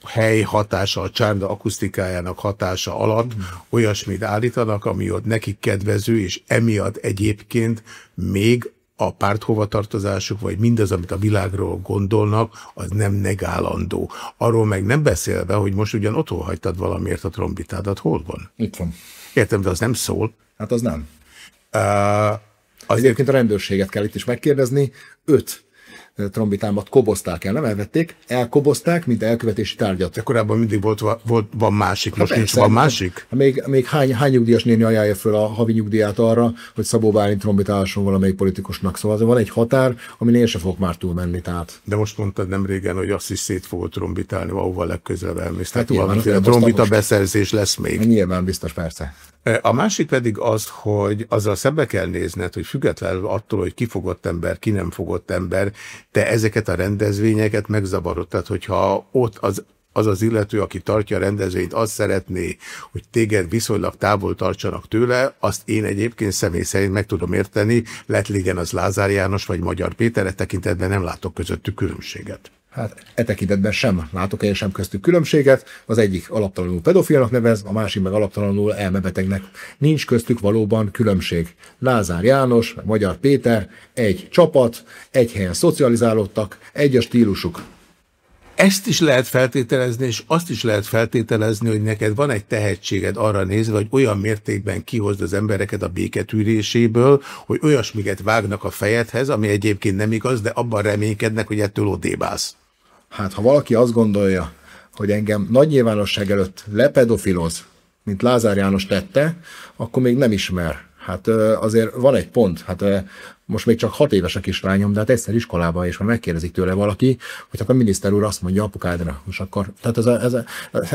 hely hatása, a csárda akusztikájának hatása alatt olyasmit állítanak, ami ott nekik kedvező, és emiatt egyébként még a párthovatartozásuk, vagy mindaz, amit a világról gondolnak, az nem negálandó. Arról meg nem beszélve, hogy most ugyan otthon hagytad valamiért a trombitádat. Hol van? Itt van. Értem, de az nem szól. Hát az nem. Uh, az Egyébként a rendőrséget kell itt is megkérdezni. Öt trombitámat kobozták el, nem elvették, elkobozták, mint elkövetési tárgyat. De korábban mindig volt, volt van másik, most hát nincs, van másik? Még, még hány, hány nyugdíjas néni ajánlja föl a havi nyugdíját arra, hogy Szabó Bálint trombitálson valamelyik politikusnak. Szóval van egy határ, amin én sem fogok már túlmenni. Tehát. De most mondtad nem régen, hogy azt is szét fogod trombitálni, ahova legközelebb elmész. Hát tehát trombita beszerzés lesz még. Nyilván biztos, persze. A másik pedig az, hogy azzal szembe kell nézned, hogy függetlenül attól, hogy ki fogott ember, ki nem fogott ember, te ezeket a rendezvényeket megzavarodtad, hogyha ott az az az illető, aki tartja a rendezvényt, azt szeretné, hogy téged viszonylag távol tartsanak tőle, azt én egyébként személy szerint meg tudom érteni, lett legyen az Lázár János vagy Magyar Péter, e tekintetben nem látok közöttük különbséget. Hát e tekintetben sem látok én sem köztük különbséget. Az egyik alaptalanul pedofilnak nevez, a másik meg alaptalanul elmebetegnek. Nincs köztük valóban különbség. Lázár János, Magyar Péter, egy csapat, egy helyen szocializálódtak, egy a stílusuk. Ezt is lehet feltételezni, és azt is lehet feltételezni, hogy neked van egy tehetséged arra nézve, hogy olyan mértékben kihozd az embereket a béketűréséből, hogy olyasmiket vágnak a fejedhez, ami egyébként nem igaz, de abban reménykednek, hogy ettől odébálsz. Hát ha valaki azt gondolja, hogy engem nagy nyilvánosság előtt lepedofiloz, mint Lázár János tette, akkor még nem ismer. Hát azért van egy pont, hát most még csak hat éves a kislányom, de hát egyszer iskolában, és ha megkérdezik tőle valaki, hogy akkor a miniszter úr azt mondja apukádra, most akkor, tehát ez, a, ez, a,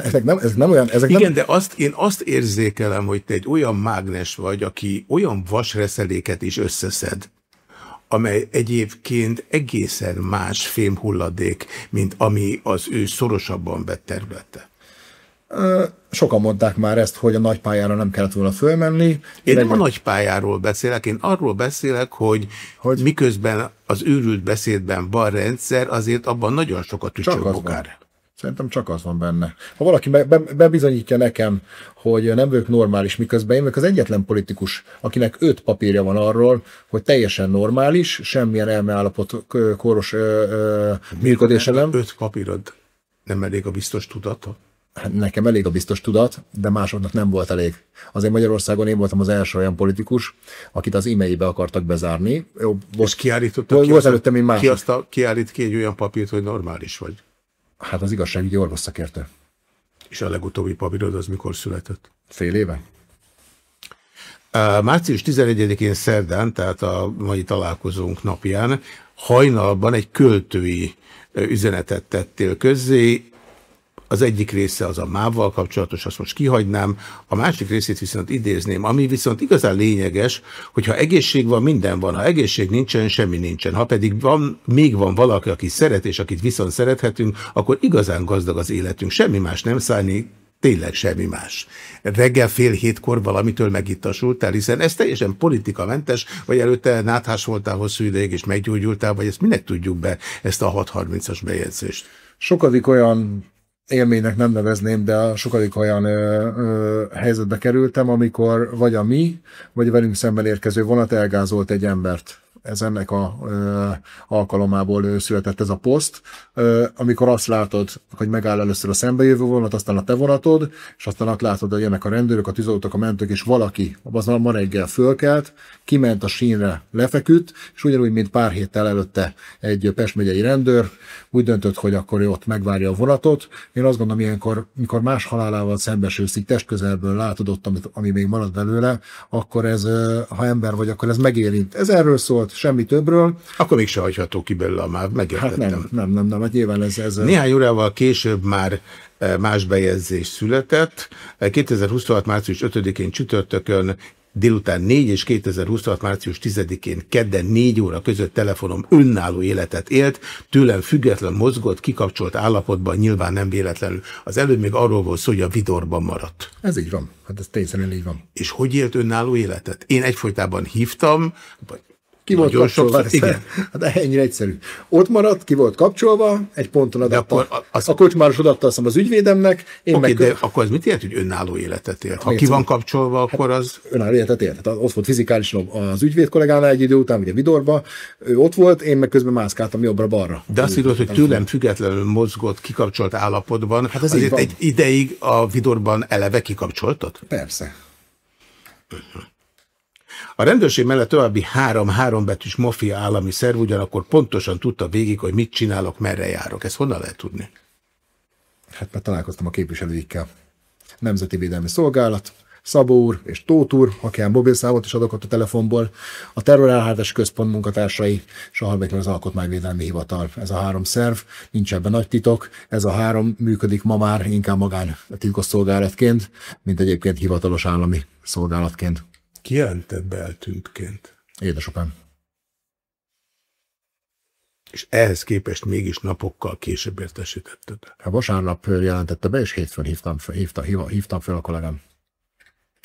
ezek, nem, ezek nem olyan, ezek Igen, nem... de azt, én azt érzékelem, hogy te egy olyan mágnes vagy, aki olyan vasreszeléket is összeszed, amely egyébként egészen más fémhulladék, mint ami az ő szorosabban vett területe. Sokan mondták már ezt, hogy a nagypályára nem kellett volna fölmenni. Én nem a nagypályáról beszélek, én arról beszélek, hogy, hogy miközben az őrült beszédben van rendszer, azért abban nagyon sokat ücsög bokár. Szerintem csak az van benne. Ha valaki be, be, bebizonyítja nekem, hogy nem vagyok normális, miközben én vagyok az egyetlen politikus, akinek öt papírja van arról, hogy teljesen normális, semmilyen elmeállapot kóros működése nem. Öt papírod nem elég a biztos tudata? Hát nekem elég a biztos tudat, de másoknak nem volt elég. Azért Magyarországon én voltam az első olyan politikus, akit az e-mailjbe akartak bezárni. Jó, volt, És kiállítottak volt, ki volt előttem én más. Ki azt a, kiállít ki egy olyan papírt, hogy normális vagy? Hát az igazságügyi orvos szakértő. És a legutóbbi papírod az mikor született? Fél éve. Március 11-én szerdán, tehát a mai találkozónk napján hajnalban egy költői üzenetet tettél közzé, az egyik része az a mávval kapcsolatos, azt most kihagynám, a másik részét viszont idézném, ami viszont igazán lényeges, hogyha egészség van, minden van, ha egészség nincsen, semmi nincsen. Ha pedig van, még van valaki, aki szeret, és akit viszont szerethetünk, akkor igazán gazdag az életünk. Semmi más nem szállni, tényleg semmi más. Reggel fél hétkor valamitől megittasultál, hiszen ez teljesen politikamentes, vagy előtte náthás voltál hosszú ideig, és meggyógyultál, vagy ezt minek tudjuk be, ezt a 6.30-as bejegyzést? Sokadik olyan élménynek nem nevezném, de a sokadik olyan ö, ö, helyzetbe kerültem, amikor vagy a mi, vagy a velünk szemben érkező vonat elgázolt egy embert ez ennek a ö, alkalomából született ez a poszt, ö, amikor azt látod, hogy megáll először a szembejövő vonat, aztán a te vonatod, és aztán azt látod, hogy jönnek a rendőrök, a tűzoltók, a mentők, és valaki azon ma reggel fölkelt, kiment a sínre, lefeküdt, és ugyanúgy, mint pár héttel előtte egy Pest megyei rendőr, úgy döntött, hogy akkor ő ott megvárja a vonatot. Én azt gondolom, ilyenkor, mikor más halálával szembesülsz, így testközelből látod ott, amit, ami még marad belőle, akkor ez, ha ember vagy, akkor ez megérint. Ez erről szólt, semmi többről. Akkor mégse hagyható ki belőle a MÁV, megértettem. Hát nem, nem, nem, nem, hát nyilván ez, ez... Néhány órával később már más bejegyzés született. 2026. március 5-én csütörtökön délután 4 és 2026. március 10-én kedden 4 óra között telefonom önálló életet élt, tőlem független mozgott, kikapcsolt állapotban, nyilván nem véletlenül. Az előbb még arról volt szó, hogy a vidorban maradt. Ez így van. Hát ez tényszerűen így van. És hogy élt önálló életet? Én egyfolytában hívtam, vagy ki volt kapcsolva? Sokszor, igen. [laughs] Hát ennyire egyszerű. Ott maradt, ki volt kapcsolva, egy ponton adatta. Akkor az... A kocsmáros odatta azt az ügyvédemnek. Én okay, meg... de akkor az mit jelent, hogy önálló életet élt? Ha Miért ki van kapcsolva, hát akkor az... Önálló életet élt. Hát ott volt fizikálisan az ügyvéd kollégánál egy idő után, ugye Vidorba, ő ott volt, én meg közben mászkáltam jobbra-balra. De azt írott, hogy tőlem függetlenül mozgott, kikapcsolt állapotban. Hát ez azért egy ideig a Vidorban eleve kikapcsoltad? Persze. A rendőrség mellett további három hárombetűs mafia állami szerv ugyanakkor pontosan tudta végig, hogy mit csinálok, merre járok. Ezt honnan lehet tudni? Hát mert találkoztam a képviselőikkel. Nemzeti Védelmi Szolgálat, Szabó úr és Tóth úr, akár mobilszámot is adok ott a telefonból, a terrorelhárítás központ munkatársai, és a harmadik az Alkotmányvédelmi Hivatal. Ez a három szerv, nincs ebben nagy titok, ez a három működik ma már inkább magán titkos szolgálatként, mint egyébként hivatalos állami szolgálatként. Ki jelentett be eltűntként? Édesapám. És ehhez képest mégis napokkal később értesítetted? Hát vasárnap jelentette be, és hétfőn hívtam, hívta, hívta, hívtam fel a kollégám.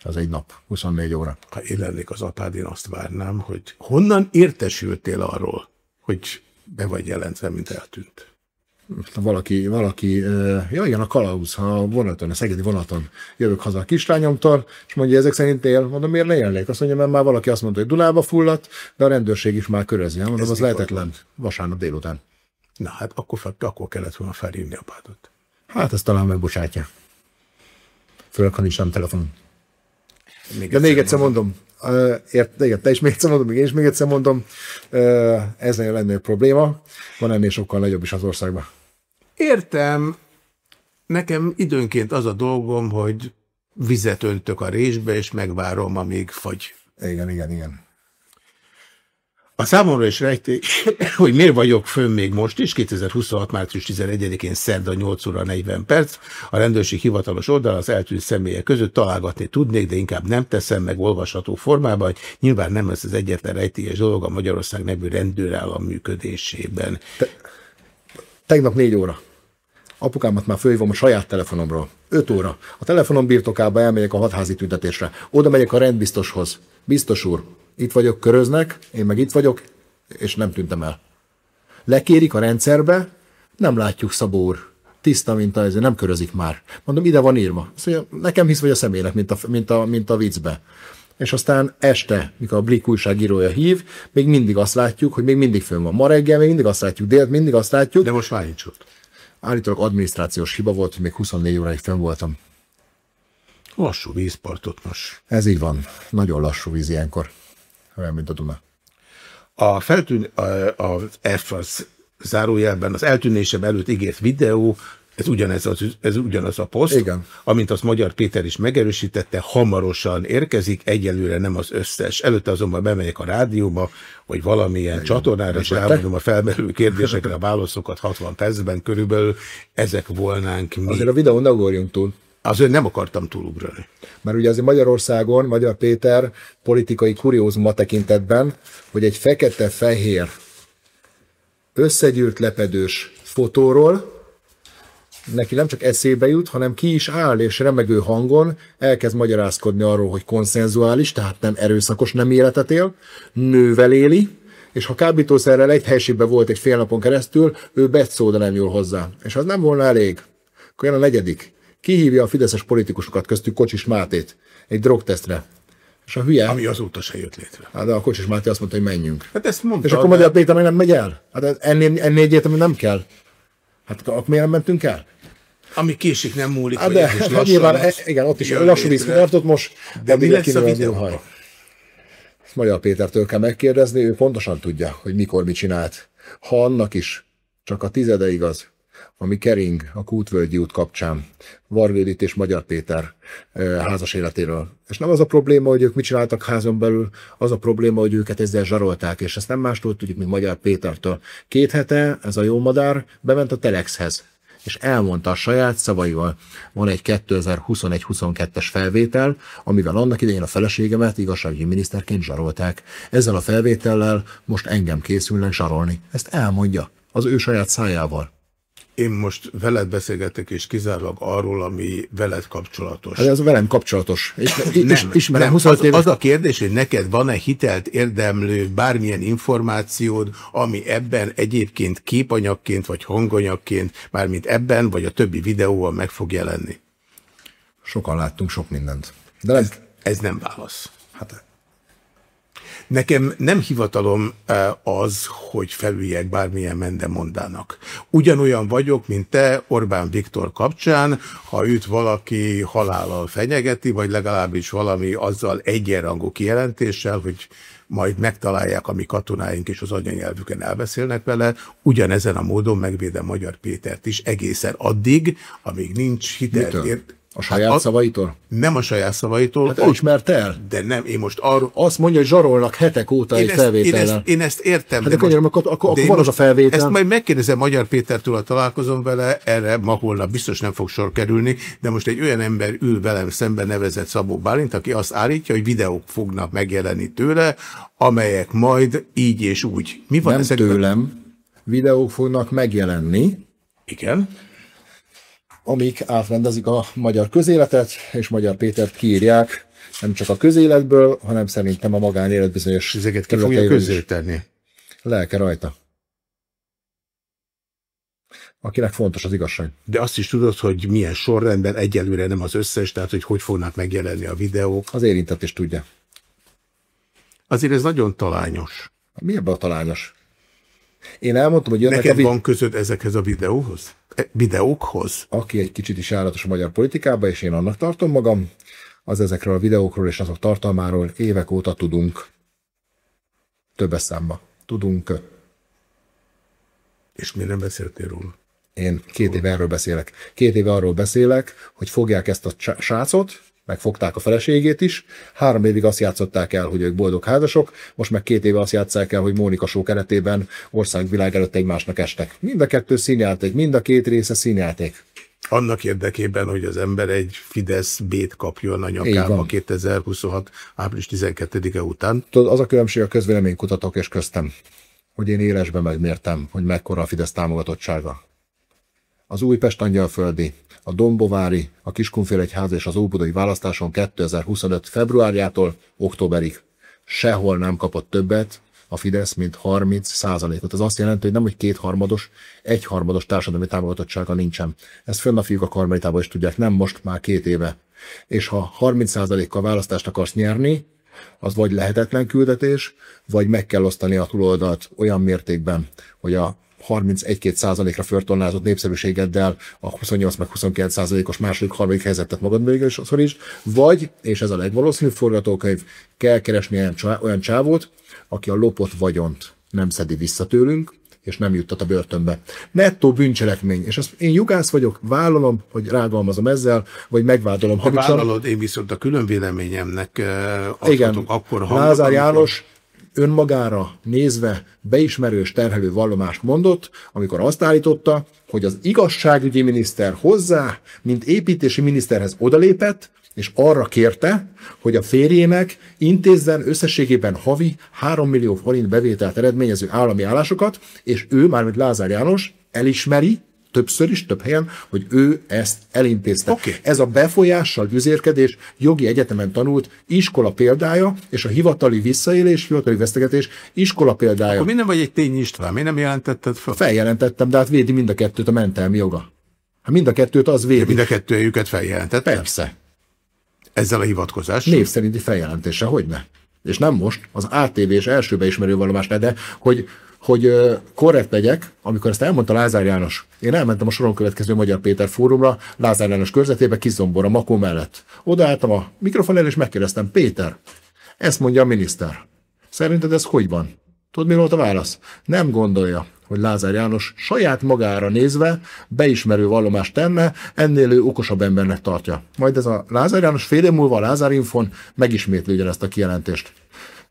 Az egy nap, 24 óra. Ha én lennék az apád, én azt várnám, hogy honnan értesültél arról, hogy be vagy jelentve, mint eltűnt? Valaki, valaki, ja igen, a kalauz, a vonaton, a szegedi vonaton jövök haza a kislányomtól, és mondja, ezek szerint él, mondom, miért ne élnék? Azt mondja, mert már valaki azt mondta, hogy Dulába fulladt, de a rendőrség is már körözi. Mondom, Ez az lehetetlen vasárnap délután. Na hát akkor, akkor kellett volna felhívni a pádot. Hát ezt talán megbocsátja. Főleg, ha nincs nem telefon. Még de még egyszer mondom, mondom ért, igen, te is még egyszer mondom, még én is még egyszer mondom, ez a legnagyobb probléma, van ennél sokkal nagyobb is az országban. Értem, nekem időnként az a dolgom, hogy vizet öntök a résbe, és megvárom, amíg fagy. Igen, igen, igen. A számomra is rejték, [laughs] hogy miért vagyok fönn még most is, 2026. március 11-én szerda 8 óra 40 perc. A rendőrség hivatalos oldal az eltűnt személyek között találgatni tudnék, de inkább nem teszem meg olvasható formában. Nyilván nem ez az egyetlen rejtélyes dolog a Magyarország nevű rendőrállam működésében. Te, tegnap 4 óra. Apukámat már fölhívom a saját telefonomról. 5 óra. A telefonom birtokába elmegyek a hatházi tüntetésre. Oda megyek a rendbiztoshoz. Biztos úr, itt vagyok, köröznek, én meg itt vagyok, és nem tűntem el. Lekérik a rendszerbe, nem látjuk Szabó úr. Tiszta, mint a, ez, nem körözik már. Mondom, ide van írva. Mondja, nekem hisz vagy a személynek, mint a, mint a, mint a viccbe. És aztán este, mikor a Blik újságírója hív, még mindig azt látjuk, hogy még mindig fönn van. Ma reggel még mindig azt látjuk, délt mindig azt látjuk. De most már nincs ott. Állítólag adminisztrációs hiba volt, még 24 óráig fönn voltam. Lassú vízpartot most. Ez így van. Nagyon lassú víz ilyenkor. Olyan, mint a Duna. A feltűn, a, a F az zárójelben az eltűnésem előtt ígért videó, ez ugyanez, az, ez ugyanaz a poszt, Igen. amint azt Magyar Péter is megerősítette, hamarosan érkezik, egyelőre nem az összes. Előtte azonban bemegyek a rádióba, vagy valamilyen Igen. csatornára, és elmondom a felmerülő kérdésekre a válaszokat 60 percben körülbelül. Ezek volnánk mi. Azért a videón ne ugorjunk túl. Azért nem akartam túlugrani. Mert ugye azért Magyarországon, Magyar Péter politikai kuriózuma tekintetben, hogy egy fekete-fehér összegyűrt lepedős fotóról, neki nem csak eszébe jut, hanem ki is áll, és remegő hangon elkezd magyarázkodni arról, hogy konszenzuális, tehát nem erőszakos nem életet él, nővel éli, és ha kábítószerrel egy helységben volt egy fél napon keresztül, ő betszóda nem jól hozzá. És az nem volna elég. Akkor jön a negyedik. Kihívja a fideszes politikusokat, köztük Kocsis Mátét, egy drogtesztre. És a hülye... Ami azóta se jött létre. Hát de a Kocsis Máté azt mondta, hogy menjünk. Hát ezt mondta. És akkor Magyar Péter meg nem megy el? Hát ennél, ennél egyértelmű nem kell. Hát akkor miért nem mentünk el? Ami késik, nem múlik. Hát de, hát nyilván, e, igen, ott is lassú víz tartott most. De mi lesz a videó? Magyar Pétertől kell megkérdezni, ő pontosan tudja, hogy mikor mit csinált. Ha annak is csak a tizede igaz, ami kering a Kútvölgyi út kapcsán, Varvédit és Magyar Péter házas életéről. És nem az a probléma, hogy ők mit csináltak házon belül, az a probléma, hogy őket ezzel zsarolták, és ezt nem mástól tudjuk, mint Magyar Pétertől. Két hete ez a jó madár bement a Telexhez, és elmondta a saját szavaival. Van egy 2021-22-es felvétel, amivel annak idején a feleségemet igazságügyi miniszterként zsarolták. Ezzel a felvétellel most engem készülnek zsarolni. Ezt elmondja az ő saját szájával. Én most veled beszélgetek, és kizárólag arról, ami veled kapcsolatos. Hát ez velem kapcsolatos. Ismer, nem, ismerem nem, 25 az, az a kérdés, hogy neked van-e hitelt érdemlő bármilyen információd, ami ebben egyébként képanyagként, vagy hanganyagként, mármint ebben, vagy a többi videóval meg fog jelenni? Sokan láttunk sok mindent. De ez, ez nem válasz. Hát Nekem nem hivatalom eh, az, hogy felüljek bármilyen mendemondának. Ugyanolyan vagyok, mint te Orbán Viktor kapcsán, ha őt valaki halállal fenyegeti, vagy legalábbis valami azzal egyenrangú kijelentéssel, hogy majd megtalálják a mi katonáink, és az anyanyelvüken elbeszélnek vele, ugyanezen a módon megvédem Magyar Pétert is egészen addig, amíg nincs hitelt. A saját hát, szavaitól? Nem a saját szavaitól. Hát ismert el. De nem, én most arról... Azt mondja, hogy zsarolnak hetek óta én egy felvétellel. Én ezt, én ezt értem. Hát de, de most, akkor, akkor, akkor van az a felvétel. Ezt majd megkérdezem Magyar Pétertől, a találkozom vele, erre ma holnap biztos nem fog sor kerülni, de most egy olyan ember ül velem szemben nevezett Szabó Bálint, aki azt állítja, hogy videók fognak megjelenni tőle, amelyek majd így és úgy. Mi van nem ezekben? tőlem, videók fognak megjelenni. Igen amik átrendezik a magyar közéletet, és Magyar Pétert kiírják, nem csak a közéletből, hanem szerintem a magánélet bizonyos Ezeket ki fogja közé tenni? Lelke rajta. Akinek fontos az igazság. De azt is tudod, hogy milyen sorrendben egyelőre nem az összes, tehát hogy hogy fognak megjelenni a videók. Az érintett is tudja. Azért ez nagyon talányos. Mi ebben a talányos? Én elmondtam, hogy jönnek Neked a van között ezekhez a videóhoz? Videókhoz? Aki egy kicsit is állatos a magyar politikába, és én annak tartom magam, az ezekről a videókról és azok tartalmáról évek óta tudunk. Többes számba. Tudunk. És miért nem beszéltél róla? Én két éve erről beszélek. Két éve arról beszélek, hogy fogják ezt a srácot, megfogták a feleségét is, három évig azt játszották el, hogy ők boldog házasok, most meg két éve azt játszák el, hogy Mónika Só keretében országvilág előtt egymásnak estek. Mind a kettő színjáték, mind a két része színjáték. Annak érdekében, hogy az ember egy Fidesz B-t kapjon a nyakába 2026. április 12-e után. Tudod, az a különbség a közvéleménykutatók és köztem, hogy én élesben megmértem, hogy mekkora a Fidesz támogatottsága. Az Újpest Angyalföldi, a Dombovári, a Kiskunfélegyház és az Óbudai választáson 2025. februárjától októberig sehol nem kapott többet a Fidesz, mint 30 százalékot. Ez azt jelenti, hogy nem, hogy kétharmados, egyharmados társadalmi támogatottsága nincsen. Ezt fönn a fiúk a karmelitában is tudják, nem most, már két éve. És ha 30 százalékkal választást akarsz nyerni, az vagy lehetetlen küldetés, vagy meg kell osztani a túloldalt olyan mértékben, hogy a 31-2 százalékra föltornázott népszerűségeddel a 28 meg 29 százalékos második, harmadik helyzetet magad mögé is, vagy, és ez a legvalószínűbb forgatókönyv, kell keresni olyan, olyan csávót, aki a lopott vagyont nem szedi vissza tőlünk, és nem juttat a börtönbe. Nettó bűncselekmény. És azt én jugász vagyok, vállalom, hogy rágalmazom ezzel, vagy megvádolom. Ha vállalod, én viszont a külön véleményemnek uh, Igen, akkor Lázár János önmagára nézve beismerős terhelő vallomást mondott, amikor azt állította, hogy az igazságügyi miniszter hozzá, mint építési miniszterhez odalépett, és arra kérte, hogy a férjének intézzen összességében havi 3 millió forint bevételt eredményező állami állásokat, és ő, mármint Lázár János, elismeri, többször is, több helyen, hogy ő ezt elintézte. Okay. Ez a befolyással üzérkedés jogi egyetemen tanult iskola példája, és a hivatali visszaélés, hivatali vesztegetés iskola példája. Akkor minden vagy egy tény István, miért nem jelentetted fel? Feljelentettem, de hát védi mind a kettőt a mentelmi joga. Hát mind a kettőt az védi. De mind a kettőjüket feljelentett? Persze. Ezzel a hivatkozással? Név szerinti feljelentése, hogy ne? És nem most, az ATV és első beismerő vallomás, de hogy, hogy korrekt legyek, amikor ezt elmondta Lázár János. Én elmentem a soron következő Magyar Péter fórumra, Lázár János körzetébe, Kizombor, a Makó mellett. Odaálltam a mikrofon elé, és megkérdeztem, Péter, ezt mondja a miniszter. Szerinted ez hogy van? Tudod, mi volt a válasz? Nem gondolja, hogy Lázár János saját magára nézve beismerő vallomást tenne, ennél ő okosabb embernek tartja. Majd ez a Lázár János fél év múlva a Lázár Infon megismétli ezt a kijelentést.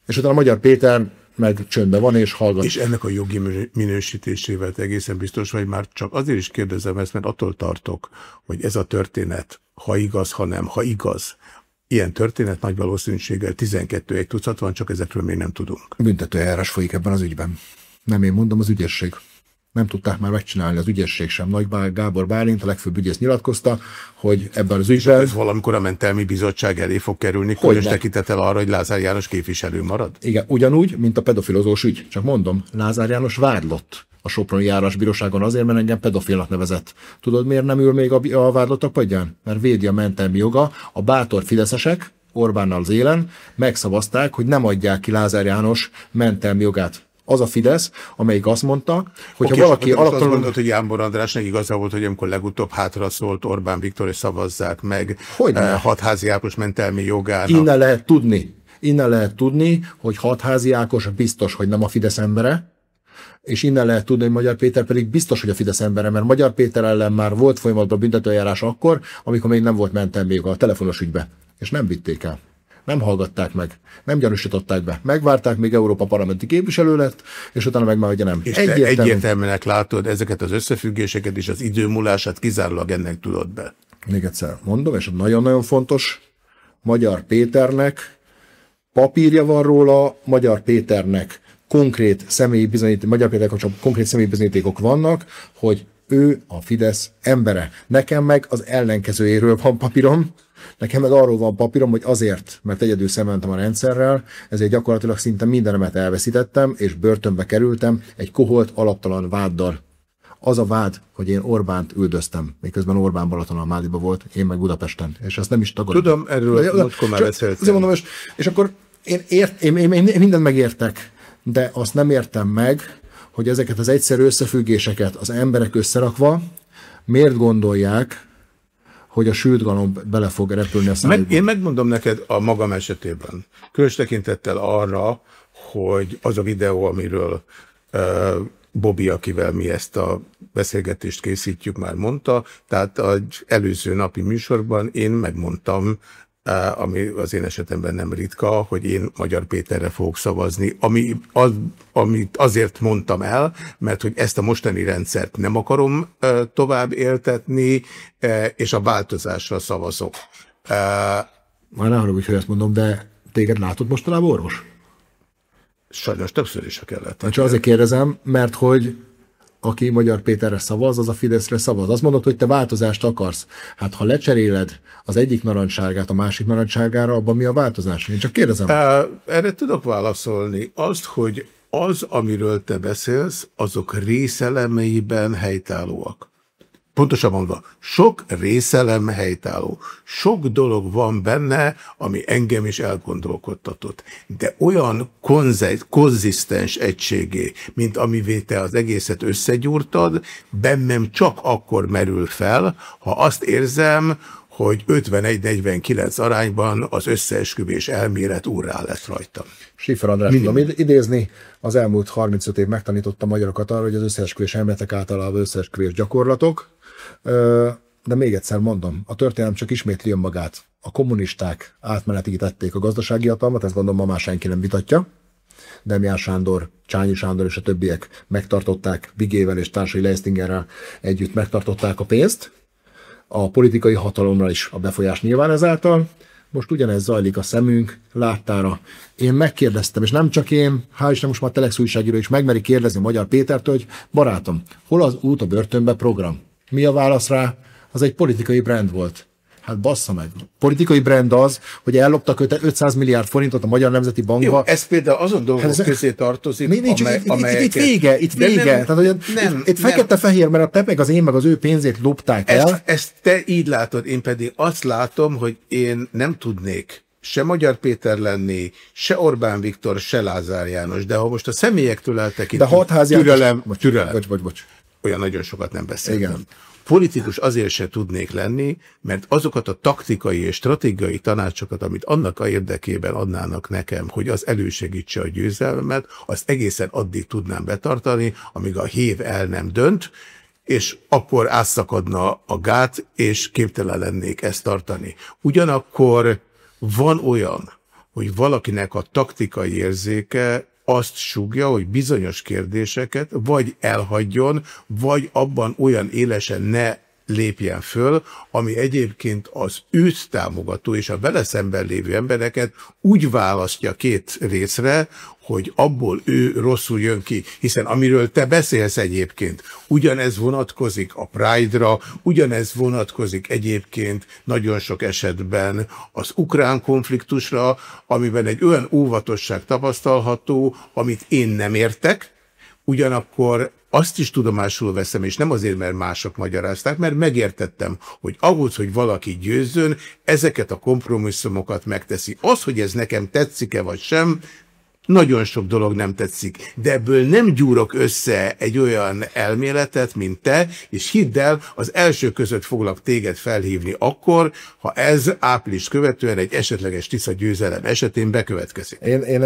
És utána a Magyar Péter meg csöndben van és hallgat. És ennek a jogi minősítésével egészen biztos vagy, már csak azért is kérdezem ezt, mert attól tartok, hogy ez a történet, ha igaz, ha nem, ha igaz, Ilyen történet nagy valószínűséggel 12 egy tucat van, csak ezekről még nem tudunk. Büntetőjárás folyik ebben az ügyben. Nem én mondom, az ügyesség. Nem tudták már megcsinálni az ügyesség sem. Nagy Gábor Bálint, a legfőbb ügyész nyilatkozta, hogy ebben az ügyben... Ez valamikor a mentelmi bizottság elé fog kerülni, különös tekintettel arra, hogy Lázár János képviselő marad? Igen, ugyanúgy, mint a pedofilozós ügy. Csak mondom, Lázár János vádlott a Soproni járásbíróságon azért, mert engem pedofilnak nevezett. Tudod, miért nem ül még a, a vádlottak padján? Mert védi a mentelmi joga, a bátor fideszesek, Orbánnal az élen, megszavazták, hogy nem adják ki Lázár János mentelmi jogát az a Fidesz, amelyik azt mondta, hogy okay, ha valaki alaptalan... Azt mondod, hogy Jánbor Andrásnak igaza volt, hogy amikor legutóbb hátra szólt Orbán Viktor, és szavazzák meg hogy eh, hatházi Ákos mentelmi jogának. Innen lehet tudni, innen lehet tudni, hogy hatházi Ákos biztos, hogy nem a Fidesz embere, és innen lehet tudni, hogy Magyar Péter pedig biztos, hogy a Fidesz embere, mert Magyar Péter ellen már volt folyamatban büntetőjárás akkor, amikor még nem volt mentem még a telefonos ügybe, és nem vitték el. Nem hallgatták meg, nem gyanúsították be. Megvárták, még Európa parlamenti képviselő lett, és utána meg már ugye nem. És Egyértelmű. te egyértelműnek látod ezeket az összefüggéseket és az időmúlását kizárólag ennek tudod be. Még egyszer mondom, és nagyon-nagyon fontos, Magyar Péternek papírja van róla, Magyar Péternek konkrét személyi bizonyíték, Magyar Péter konkrét személyi bizonyítékok vannak, hogy ő a Fidesz embere. Nekem meg az ellenkezőjéről van papírom, nekem meg arról van papírom, hogy azért, mert egyedül szementem a rendszerrel, ezért gyakorlatilag szinte mindenemet elveszítettem, és börtönbe kerültem egy koholt, alaptalan váddal. Az a vád, hogy én Orbánt üldöztem, miközben Orbán Balaton a Mádiba volt, én meg Budapesten, és ezt nem is tagadom. Tudom, erről de, már beszéltem. Mondom, és, és akkor én, ért, én, én, én mindent megértek, de azt nem értem meg, hogy ezeket az egyszerű összefüggéseket az emberek összerakva miért gondolják, hogy a sült galomb bele fog repülni a. Meg, én megmondom neked a magam esetében, különös tekintettel arra, hogy az a videó, amiről uh, Bobby, akivel mi ezt a beszélgetést készítjük, már mondta, tehát az előző napi műsorban én megmondtam ami az én esetemben nem ritka, hogy én Magyar Péterre fogok szavazni, ami az, amit azért mondtam el, mert hogy ezt a mostani rendszert nem akarom tovább éltetni, és a változásra szavazok. Már ne haragudj, hogy ezt mondom, de téged látott mostanában orvos? Sajnos többször is a kellett. Csak azért kérdezem, mert hogy aki Magyar Péterre szavaz, az a Fideszre szavaz. Azt mondod, hogy te változást akarsz. Hát ha lecseréled az egyik narancságát a másik narancságára, abban mi a változás? Én csak kérdezem. Erre tudok válaszolni. Azt, hogy az, amiről te beszélsz, azok részelemeiben helytállóak. Pontosabban mondva, sok részelem helytálló. Sok dolog van benne, ami engem is elgondolkodtatott. De olyan konzisztens egységé, mint amivé te az egészet összegyúrtad, bennem csak akkor merül fel, ha azt érzem, hogy 51-49 arányban az összeesküvés elmélet úrrá lett rajtam. Sifer András tudom idézni, az elmúlt 35 év megtanította magyarokat arra, hogy az összeesküvés elméletek általában összeesküvés gyakorlatok, de még egyszer mondom, a történelem csak ismétli önmagát. A kommunisták átmenetítették a gazdasági hatalmat, ezt gondolom ma már senki nem vitatja. Demián Sándor, Csányi Sándor és a többiek megtartották, Vigével és társai Leistingerrel együtt megtartották a pénzt, a politikai hatalomra is a befolyás nyilván ezáltal. Most ugyanez zajlik a szemünk láttára. Én megkérdeztem, és nem csak én, hál' Isten most már Telex újságíró is megmeri kérdezni Magyar Pétertől, hogy barátom, hol az út a börtönbe program? Mi a válasz rá? Az egy politikai brand volt. Hát bassza meg. Politikai brand az, hogy elloptak 500 milliárd forintot a Magyar Nemzeti Bankba. Jó, ez például azon dolgok hát ez, közé tartozik, mi, nincs, amely, itt, amelyeket... itt, itt, vége, itt vége. Nem, Tehát, hogy nem, itt, itt fekete-fehér, mert a te meg az én meg az ő pénzét lopták el. Ezt, ezt te így látod, én pedig azt látom, hogy én nem tudnék se Magyar Péter lenni, se Orbán Viktor, se Lázár János. De ha most a személyektől eltekintünk, türelem, bocs, türelem. Bocs, bocs, bocs. Olyan nagyon sokat nem beszéltem. Politikus azért se tudnék lenni, mert azokat a taktikai és stratégiai tanácsokat, amit annak a érdekében adnának nekem, hogy az elősegítse a győzelmet, azt egészen addig tudnám betartani, amíg a hív el nem dönt, és akkor átszakadna a gát, és képtelen lennék ezt tartani. Ugyanakkor van olyan, hogy valakinek a taktikai érzéke azt sugja, hogy bizonyos kérdéseket vagy elhagyjon, vagy abban olyan élesen ne lépjen föl, ami egyébként az őt támogató és a vele szemben lévő embereket úgy választja két részre, hogy abból ő rosszul jön ki, hiszen amiről te beszélsz egyébként, ugyanez vonatkozik a Pride-ra, ugyanez vonatkozik egyébként nagyon sok esetben az ukrán konfliktusra, amiben egy olyan óvatosság tapasztalható, amit én nem értek, ugyanakkor azt is tudomásul veszem, és nem azért, mert mások magyarázták, mert megértettem, hogy ahhoz, hogy valaki győzzön, ezeket a kompromisszumokat megteszi. Az, hogy ez nekem tetszik-e vagy sem, nagyon sok dolog nem tetszik, de ebből nem gyúrok össze egy olyan elméletet, mint te, és hidd el, az első között foglak téged felhívni akkor, ha ez április követően egy esetleges Tisza győzelem esetén bekövetkezik. Én, én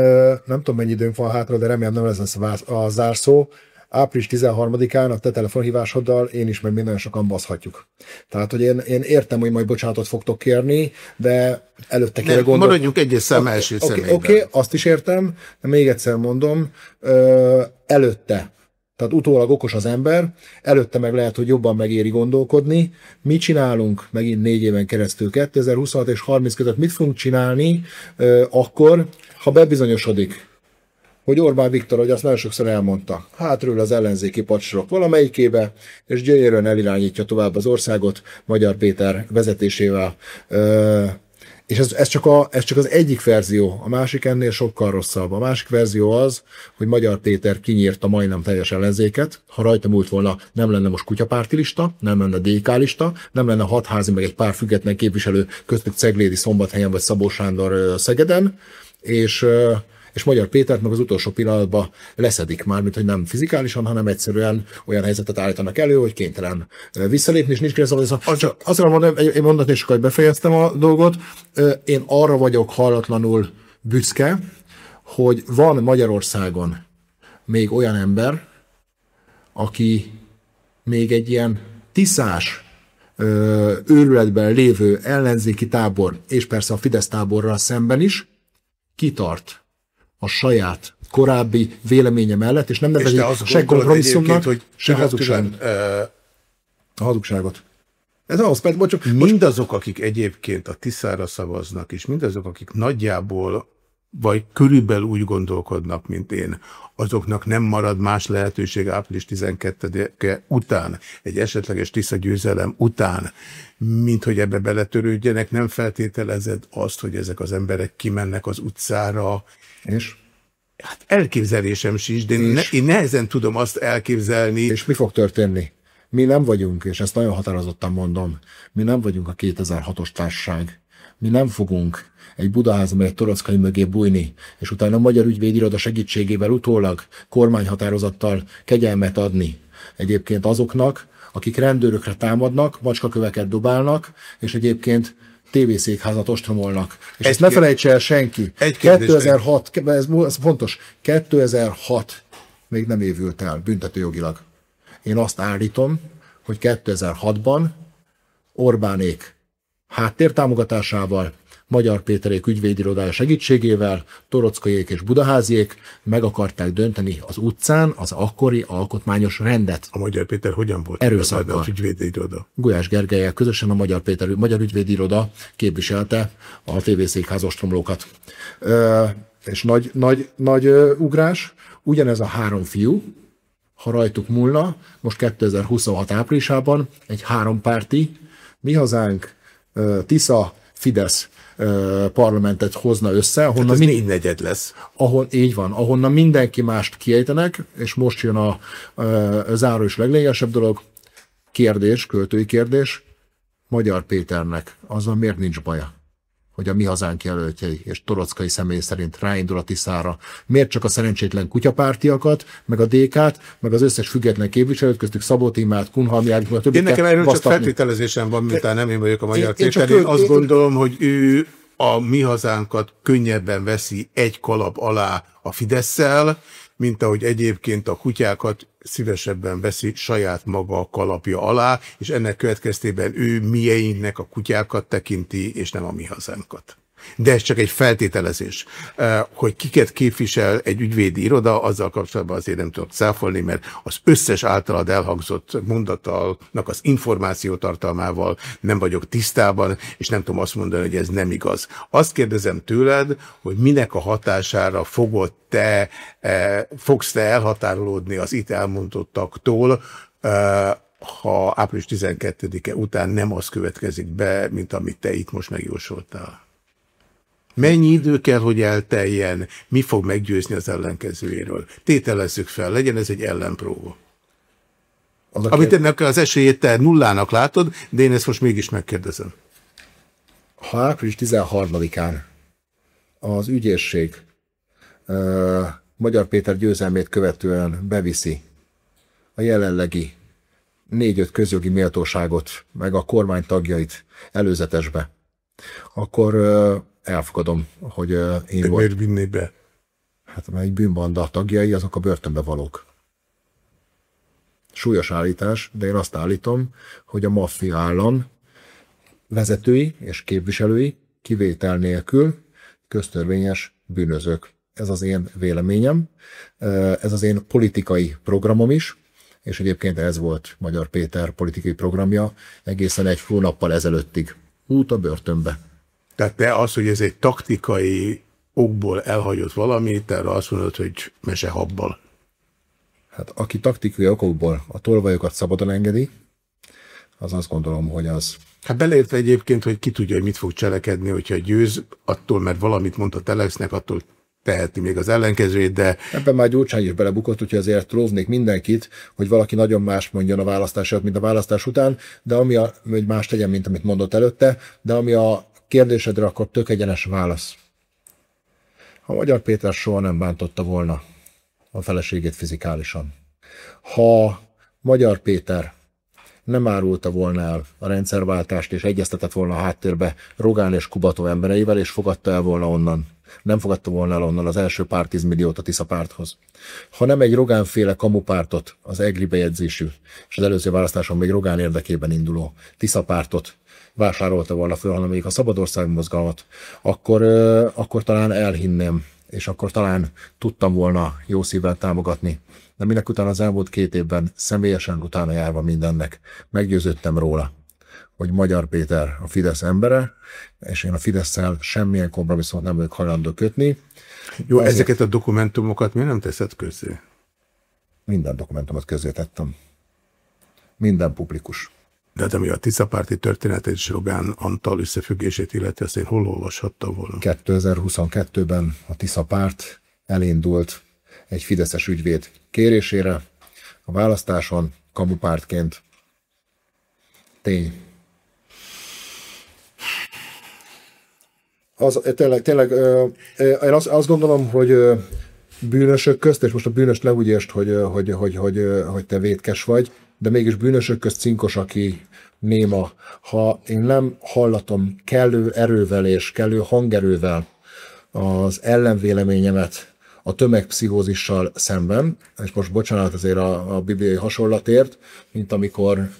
nem tudom, mennyi időnk van hátra, de remélem nem lesz a zárszó április 13-án a te telefonhívásoddal én is, meg minden sokan baszhatjuk. Tehát, hogy én, én értem, hogy majd bocsánatot fogtok kérni, de előtte kéne gondolni. Maradjunk egyes szem okay, első Oké, okay, okay, azt is értem, de még egyszer mondom, ö, előtte tehát utólag okos az ember, előtte meg lehet, hogy jobban megéri gondolkodni. Mit csinálunk megint négy éven keresztül, 2026 és 30 között mit fogunk csinálni ö, akkor, ha bebizonyosodik, hogy Orbán Viktor, hogy azt nagyon sokszor elmondta, hátról az ellenzéki pacsorok valamelyikébe, és gyönyörűen elirányítja tovább az országot Magyar Péter vezetésével. És ez, ez, csak a, ez csak az egyik verzió, a másik ennél sokkal rosszabb. A másik verzió az, hogy Magyar Péter kinyírta majdnem teljes ellenzéket. Ha rajta múlt volna, nem lenne most kutyapárti lista, nem lenne DK lista, nem lenne hatházi, meg egy pár független képviselő, köztük Ceglédi Szombathelyen vagy Szabó Sándor Szegeden, és és Magyar Pétert meg az utolsó pillanatban leszedik már, mint hogy nem fizikálisan, hanem egyszerűen olyan helyzetet állítanak elő, hogy kénytelen visszalépni, és nincs kérdezve, az, csak azt mondom, én mondatni, és akkor befejeztem a dolgot, én arra vagyok hallatlanul büszke, hogy van Magyarországon még olyan ember, aki még egy ilyen tiszás őrületben lévő ellenzéki tábor, és persze a Fidesz táborral szemben is kitart a saját korábbi véleménye mellett, és nem nevezi se kompromisszumnak, hogy se hazugságot. Uh, a hazugságot. Ez ahhoz, mert csak... Mindazok, akik egyébként a Tiszára szavaznak, és mindazok, akik nagyjából vagy körülbelül úgy gondolkodnak, mint én, azoknak nem marad más lehetőség április 12-e után, egy esetleges Tisza győzelem után, mint hogy ebbe beletörődjenek, nem feltételezed azt, hogy ezek az emberek kimennek az utcára, és? Hát elképzelésem sincs, de én, ne, én nehezen tudom azt elképzelni. És mi fog történni? Mi nem vagyunk, és ezt nagyon határozottan mondom, mi nem vagyunk a 2006-os társaság. Mi nem fogunk egy Budaház egy Torockai mögé bújni, és utána a Magyar Ügyvédiroda segítségével utólag kormányhatározattal kegyelmet adni egyébként azoknak, akik rendőrökre támadnak, macskaköveket dobálnak, és egyébként tévészékházat ostromolnak. És egy ezt ne felejtse el senki. Egy 2006, ez, ez fontos, 2006 még nem évült el büntetőjogilag. Én azt állítom, hogy 2006-ban Orbánék háttértámogatásával Magyar Péterék ügyvédirodája segítségével Torockaiék és Budaháziék meg akarták dönteni az utcán az akkori alkotmányos rendet. A Magyar Péter hogyan volt? Erőszakkal. Az ügyvédiroda. Gulyás Gergelyel közösen a Magyar Péter Magyar ügyvédiroda képviselte a tévészékház ostromlókat. Ö, és nagy, nagy, nagy ö, ugrás. Ugyanez a három fiú, ha rajtuk múlna, most 2026 áprilisában egy hárompárti, mi hazánk, Tisza, Fidesz parlamentet hozna össze, ahonnan hát mind... negyed lesz. Ahol, így van, ahonnan mindenki mást kiejtenek, és most jön a, a, a záró és leglényesebb dolog, kérdés, költői kérdés, Magyar Péternek azzal miért nincs baja? Hogy a mi hazánk jelöltjei és Torockai személy szerint ráindul a Tiszára. Miért csak a szerencsétlen kutyapártiakat, meg a DK-t, meg az összes független képviselőt, köztük Szabó Tímát, Kunhalmiát, a többi. Én nekem erről csak feltételezésem van, miután nem én vagyok a Magyar én. Én, én azt gondolom, hogy ő a mi hazánkat könnyebben veszi egy kalap alá a Fidesz-szel, mint ahogy egyébként a kutyákat szívesebben veszi saját maga a kalapja alá, és ennek következtében ő mieinknek a kutyákat tekinti, és nem a mi hazánkat. De ez csak egy feltételezés. Hogy kiket képvisel egy ügyvédi iroda, azzal kapcsolatban azért nem tudok száfolni, mert az összes általad elhangzott mondatalnak az információ tartalmával nem vagyok tisztában, és nem tudom azt mondani, hogy ez nem igaz. Azt kérdezem tőled, hogy minek a hatására fogod te, fogsz te elhatárolódni az itt elmondottaktól, ha április 12-e után nem az következik be, mint amit te itt most megjósoltál. Mennyi idő kell, hogy elteljen? Mi fog meggyőzni az ellenkezőjéről? Tételezzük fel, legyen ez egy ellenpróba. Az Amit ennek az esélyét te nullának látod, de én ezt most mégis megkérdezem. Ha április 13-án az ügyészség uh, Magyar Péter győzelmét követően beviszi a jelenlegi négy-öt közjogi méltóságot, meg a kormány tagjait előzetesbe, akkor uh, elfogadom, hogy én De volt. miért vinné be? Hát mert egy bűnbanda tagjai, azok a börtönbe valók. Súlyos állítás, de én azt állítom, hogy a maffia állam vezetői és képviselői kivétel nélkül köztörvényes bűnözők. Ez az én véleményem, ez az én politikai programom is, és egyébként ez volt Magyar Péter politikai programja egészen egy hónappal ezelőttig. Út a börtönbe. Tehát te az, hogy ez egy taktikai okból elhagyott valami, te azt mondod, hogy mese habbal. Hát aki taktikai okokból a tolvajokat szabadon engedi, az azt gondolom, hogy az... Hát beleértve egyébként, hogy ki tudja, hogy mit fog cselekedni, hogyha győz, attól, mert valamit mondta Telexnek, attól teheti még az ellenkezőjét, de... Ebben már Gyurcsány is belebukott, úgyhogy azért róvnék mindenkit, hogy valaki nagyon más mondjon a választását, mint a választás után, de ami a, hogy más tegyen, mint amit mondott előtte, de ami a kérdésedre akkor tök egyenes válasz. Ha Magyar Péter soha nem bántotta volna a feleségét fizikálisan, ha Magyar Péter nem árulta volna el a rendszerváltást, és egyeztetett volna a háttérbe Rogán és Kubató embereivel, és fogadta el volna onnan. Nem fogadta volna el onnan az első pár tízmilliót a Tisza párthoz. Ha nem egy Rogánféle kamupártot, az EGRI bejegyzésű, és az előző választáson még Rogán érdekében induló Tisza pártot vásárolta volna föl, hanem még a Szabadország mozgalmat, akkor, akkor talán elhinném, és akkor talán tudtam volna jó szívvel támogatni. De minek után az elmúlt két évben személyesen utána járva mindennek, meggyőződtem róla, hogy Magyar Péter a Fidesz embere, és én a fidesz semmilyen kompromisszumot nem vagyok hajlandó kötni. Jó, Azért... ezeket a dokumentumokat miért nem teszed közé? Minden dokumentumot közé tettem. Minden publikus. De hát ami a Tiszapárti történetet és Rogán Antal összefüggését illeti, azt én hol olvashattam volna? 2022-ben a Tiszapárt elindult egy fideszes ügyvéd kérésére a választáson kamupártként. Tény. Az, tényleg, tényleg én azt, azt gondolom, hogy bűnösök közt, és most a bűnös ne hogy, hogy, hogy, hogy, hogy te vétkes vagy, de mégis bűnösök közt cinkos, aki néma. Ha én nem hallatom kellő erővel és kellő hangerővel az ellenvéleményemet a tömegpszichózissal szemben, és most bocsánat azért a, a bibliai hasonlatért, mint amikor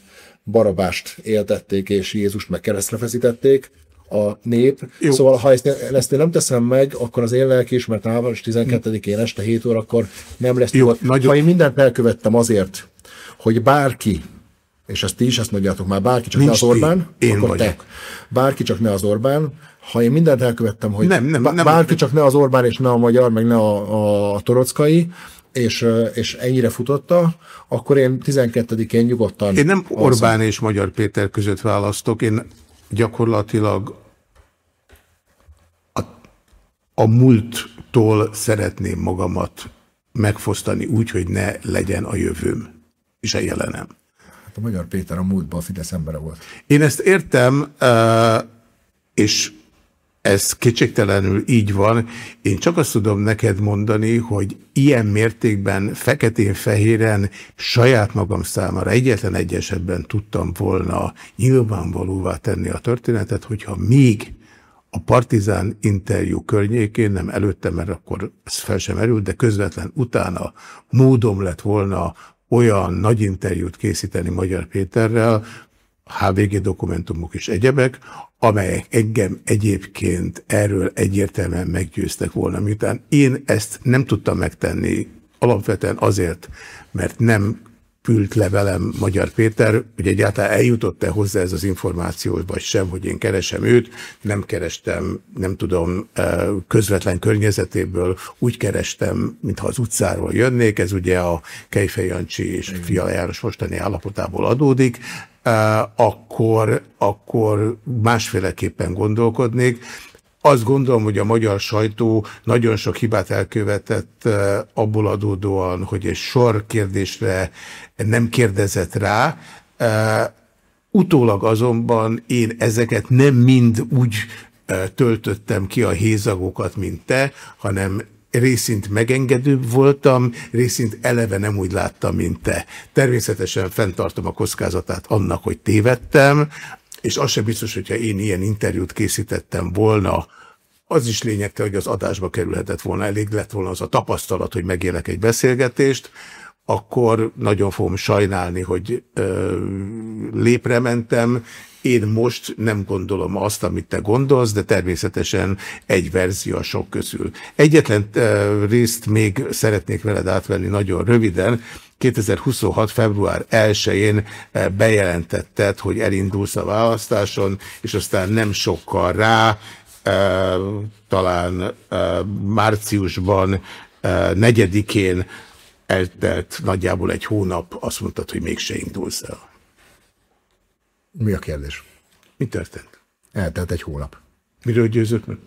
Barabást éltették, és Jézust meg keresztre feszítették, a nép. Jó. Szóval, ha ezt, ezt én nem teszem meg, akkor az én lelkiismert és 12-én este 7 órakor nem lesz. Jó, nagyon... Ha én mindent elkövettem azért, hogy bárki, és ezt ti is ezt mondjátok már, bárki csak Nincs ne az Orbán, ti. Én akkor vagyok. te. Bárki csak ne az Orbán, ha én mindent elkövettem, hogy nem, nem, nem, bárki nem. csak ne az Orbán, és ne a magyar, meg ne a, a torockai, és, és ennyire futotta, akkor én 12-én nyugodtan... Én nem Orbán az... és Magyar Péter között választok, én gyakorlatilag a, a múlttól szeretném magamat megfosztani úgy, hogy ne legyen a jövőm és a jelenem. Hát a Magyar Péter a múltban a Fidesz embere volt. Én ezt értem, és ez kétségtelenül így van. Én csak azt tudom neked mondani, hogy ilyen mértékben, feketén-fehéren saját magam számára egyetlen egy esetben tudtam volna nyilvánvalóvá tenni a történetet, hogyha még a Partizán interjú környékén, nem előtte, mert akkor ez fel sem erült, de közvetlen utána módom lett volna olyan nagy interjút készíteni Magyar Péterrel, HVG dokumentumok és egyebek, amelyek engem egyébként erről egyértelműen meggyőztek volna, miután én ezt nem tudtam megtenni alapvetően azért, mert nem küld le velem Magyar Péter, hogy egyáltalán eljutott-e hozzá ez az információ, vagy sem, hogy én keresem őt, nem kerestem, nem tudom, eh, közvetlen környezetéből, úgy kerestem, mintha az utcáról jönnék, ez ugye a Kejfej Jancsi és Fiala János mostani állapotából adódik, eh, akkor, akkor másféleképpen gondolkodnék, azt gondolom, hogy a magyar sajtó nagyon sok hibát elkövetett eh, abból adódóan, hogy egy sor kérdésre nem kérdezett rá. Eh, utólag azonban én ezeket nem mind úgy eh, töltöttem ki a hézagokat, mint te, hanem részint megengedőbb voltam, részint eleve nem úgy láttam, mint te. Természetesen fenntartom a kockázatát annak, hogy tévedtem, és az sem biztos, hogyha én ilyen interjút készítettem volna, az is lényegtel, hogy az adásba kerülhetett volna, elég lett volna az a tapasztalat, hogy megélek egy beszélgetést, akkor nagyon fogom sajnálni, hogy ö, lépre mentem. Én most nem gondolom azt, amit te gondolsz, de természetesen egy verzió a sok közül. Egyetlen részt még szeretnék veled átvenni nagyon röviden, 2026. február 1-én eh, bejelentetted, hogy elindulsz a választáson, és aztán nem sokkal rá, talán márciusban, negyedikén eltelt nagyjából egy hónap, azt mondtad, hogy mégse indulsz el. Mi a kérdés? Mi történt? Eltelt egy hónap. Miről győzött meg?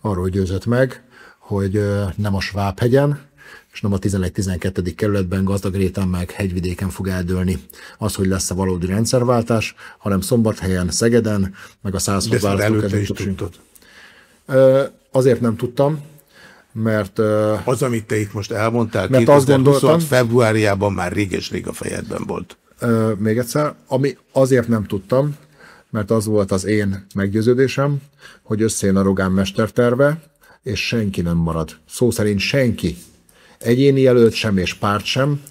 Arról győzött meg, hogy nem a Svábhegyen, és nem a 11-12. kerületben gazdag réten meg hegyvidéken fog eldőlni az, hogy lesz a valódi rendszerváltás, hanem Szombathelyen, Szegeden, meg a 106 De előtte is tudtad. Azért nem tudtam, mert... Az, amit te itt most elmondtál, mert 2026 februárjában már réges-rég a fejedben volt. Még egyszer, ami azért nem tudtam, mert az volt az én meggyőződésem, hogy összejön a Rogán mesterterve, és senki nem marad. Szó szerint senki Egyéni jelölt sem és párt sem,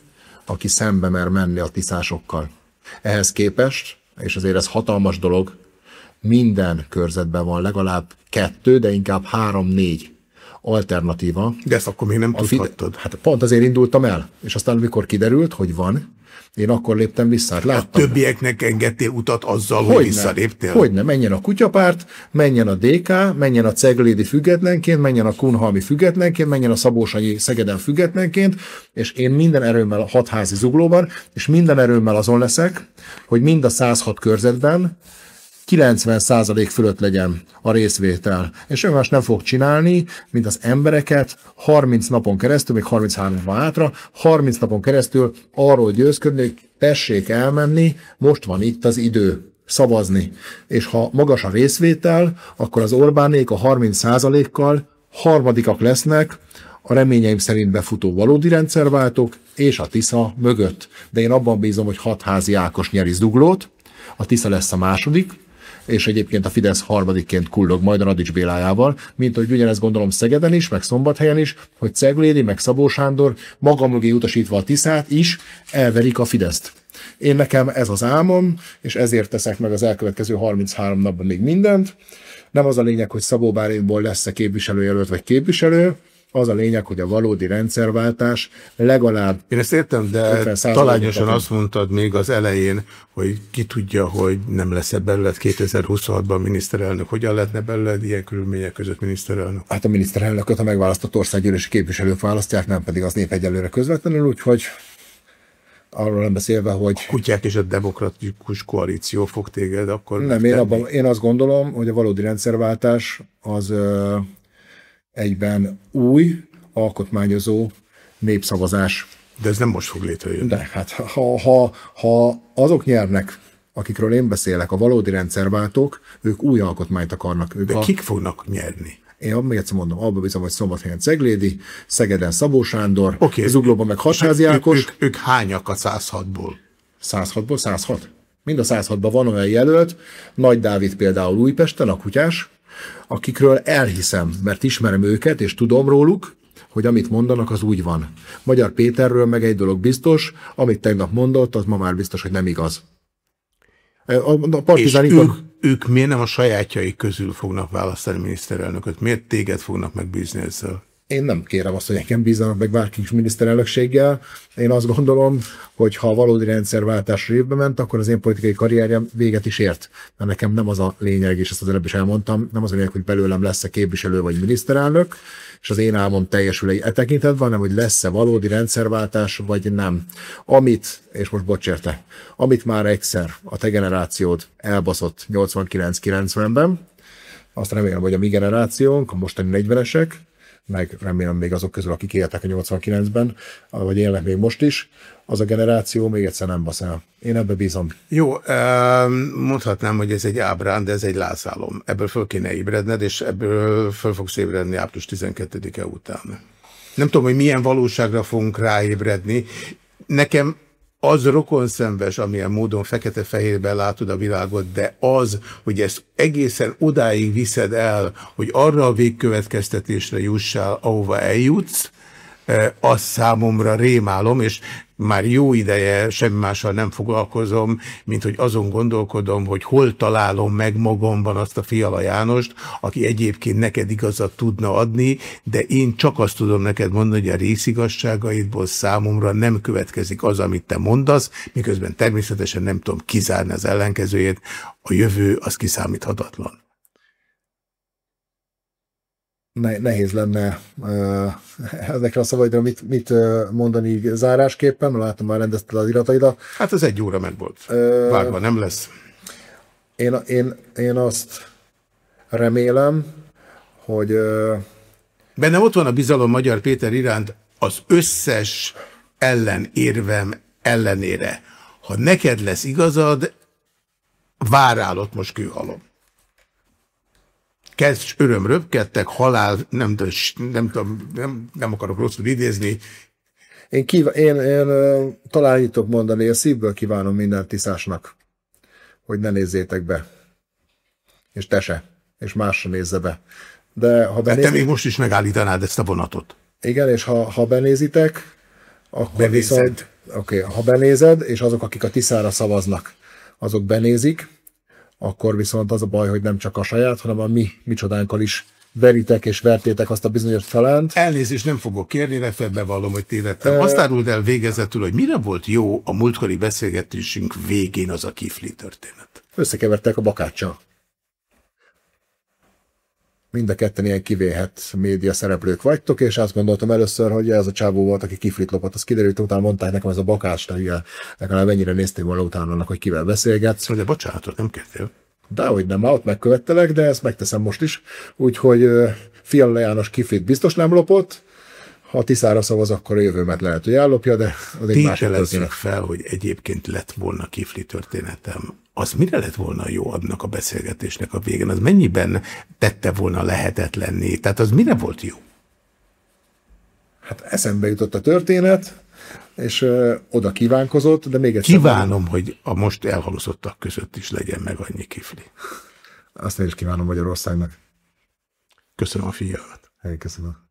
aki szembe mer menni a tiszásokkal. Ehhez képest, és azért ez hatalmas dolog, minden körzetben van legalább kettő, de inkább három-négy alternatíva. De ezt akkor még nem tudhattad. Hát pont azért indultam el, és aztán amikor kiderült, hogy van, én akkor léptem vissza. Hát láttam. A többieknek engedtél utat azzal, hogy, hogy visszaléptél? Hogyne, menjen a kutyapárt, menjen a DK, menjen a Ceglédi függetlenként, menjen a Kunhalmi függetlenként, menjen a Szabósanyi Szegeden függetlenként, és én minden erőmmel a hatházi zuglóban, és minden erőmmel azon leszek, hogy mind a 106 körzetben 90% fölött legyen a részvétel. És ő más nem fog csinálni, mint az embereket 30 napon keresztül, még 33 van hátra, 30 napon keresztül arról győzködni, hogy tessék elmenni, most van itt az idő szavazni. És ha magas a részvétel, akkor az Orbánék a 30%-kal harmadikak lesznek, a reményeim szerint befutó valódi rendszerváltók és a Tisza mögött. De én abban bízom, hogy hatházi Ákos nyeri Zuglót, a Tisza lesz a második, és egyébként a Fidesz harmadikként kullog majd a Radics Bélájával, mint hogy ugyanezt gondolom Szegeden is, meg Szombathelyen is, hogy Ceglédi, meg Szabó Sándor maga mögé utasítva a Tiszát is elverik a Fideszt. Én nekem ez az álmom, és ezért teszek meg az elkövetkező 33 napban még mindent. Nem az a lényeg, hogy Szabó Bárintból lesz-e képviselőjelölt vagy képviselő, az a lényeg, hogy a valódi rendszerváltás legalább... Én ezt értem, de talányosan azt mondtad még az elején, hogy ki tudja, hogy nem lesz-e belőled 2026-ban miniszterelnök. Hogyan lehetne belőled ilyen körülmények között miniszterelnök? Hát a miniszterelnököt a megválasztott országgyűlési képviselők választják, nem pedig az nép egyelőre közvetlenül, úgyhogy arról nem beszélve, hogy... A kutyák és a demokratikus koalíció fog téged akkor Nem, én, abban, én azt gondolom, hogy a valódi rendszerváltás az egyben új, alkotmányozó népszavazás. De ez nem most fog létrejönni. De hát ha, ha, ha azok nyernek, akikről én beszélek, a valódi rendszerváltók, ők új alkotmányt akarnak. Ők De a... kik fognak nyerni? Én még egyszer mondom, abban bízom, hogy Szombathelyen Ceglédi, Szegeden Szabó Sándor, Oké. Zuglóban meg Hatházi Ákos. Ők, ők, ők hányak a 106-ból? 106-ból 106. Mind a 106-ban van olyan jelölt, Nagy Dávid például Újpesten, a kutyás, akikről elhiszem, mert ismerem őket, és tudom róluk, hogy amit mondanak, az úgy van. Magyar Péterről meg egy dolog biztos, amit tegnap mondott, az ma már biztos, hogy nem igaz. A, a És partizán ők, ikon- ők miért nem a sajátjaik közül fognak választani miniszterelnököt? Miért téged fognak megbízni ezzel? Én nem kérem azt, hogy engem bízzanak meg bárki is miniszterelnökséggel. Én azt gondolom, hogy ha a valódi rendszerváltás révbe ment, akkor az én politikai karrierjem véget is ért. Mert nekem nem az a lényeg, és ezt az előbb is elmondtam, nem az a lényeg, hogy belőlem lesz-e képviselő vagy miniszterelnök, és az én álmom teljesül egy e tekintetben, hanem hogy lesz-e valódi rendszerváltás, vagy nem. Amit, és most bocs érte, amit már egyszer a te generációd elbaszott 89-90-ben, azt remélem, hogy a mi generációnk, a mostani 40-esek, meg remélem még azok közül, akik éltek a 89-ben, vagy élnek még most is, az a generáció még egyszer nem basz el. Én ebbe bízom. Jó, mondhatnám, hogy ez egy ábrán, de ez egy lázálom. Ebből föl kéne ébredned, és ebből föl fogsz ébredni április 12-e után. Nem tudom, hogy milyen valóságra fogunk ráébredni. Nekem az rokonszenves, amilyen módon fekete-fehérben látod a világot, de az, hogy ezt egészen odáig viszed el, hogy arra a végkövetkeztetésre jussál, ahova eljutsz, az számomra rémálom, és már jó ideje semmi mással nem foglalkozom, mint hogy azon gondolkodom, hogy hol találom meg magamban azt a Fiala Jánost, aki egyébként neked igazat tudna adni, de én csak azt tudom neked mondani, hogy a részigasságaidból számomra nem következik az, amit te mondasz, miközben természetesen nem tudom kizárni az ellenkezőjét, a jövő az kiszámíthatatlan. Ne, nehéz lenne uh, ezekre a szavaidra mit, mit mondani így zárásképpen, mert látom már rendezted az irataidat. Hát ez egy óra meg volt. Ö, Várva nem lesz. Én, én, én azt remélem, hogy Bennem ott van a bizalom Magyar Péter iránt az összes ellenérvem ellenére. Ha neked lesz igazad, várál ott most kőhalom. Kezd öröm röpkedtek, halál, nem, nem, nem, nem akarok rosszul idézni, én, kív- én, én talán így tudok mondani, én szívből kívánom minden tiszásnak, hogy ne nézzétek be. És te se. És más se nézze be. De ha de te benéz... még most is megállítanád ezt a vonatot. Igen, és ha, ha benézitek, akkor Benézed. viszont, oké, okay, ha benézed, és azok, akik a Tiszára szavaznak, azok benézik, akkor viszont az a baj, hogy nem csak a saját, hanem a mi micsodánkkal is veritek és vertétek azt a bizonyos felánt. Elnézést nem fogok kérni, legfeljebb bevallom, hogy tévedtem. Azt áruld el végezetül, hogy mire volt jó a múltkori beszélgetésünk végén az a kifli történet. Összekevertek a bakáccsal. Mind a ketten ilyen kivéhet média szereplők vagytok, és azt gondoltam először, hogy ez a csávó volt, aki kiflit lopott. Az kiderült, utána mondták nekem, ez a ugye, legalább ennyire nézték volna utána annak, hogy kivel beszélgetsz. Szóval, de bocsánatot nem kértél. De hogy nem, ott megkövettelek, de ezt megteszem most is. Úgyhogy Fiala János kiflit biztos nem lopott, ha Tiszára szavaz, akkor a jövőmet lehet, hogy ellopja, de az egy másik történet. fel, hogy egyébként lett volna kifli történetem. Az mire lett volna jó annak a beszélgetésnek a végén? Az mennyiben tette volna lehetetlenné? Tehát az mire volt jó? Hát eszembe jutott a történet, és uh, oda kívánkozott, de még egyszer Kívánom, hogy a most elhalasztottak között is legyen meg annyi kifli. Azt én is kívánom Magyarországnak. Köszönöm a figyelmet. Hey, köszönöm.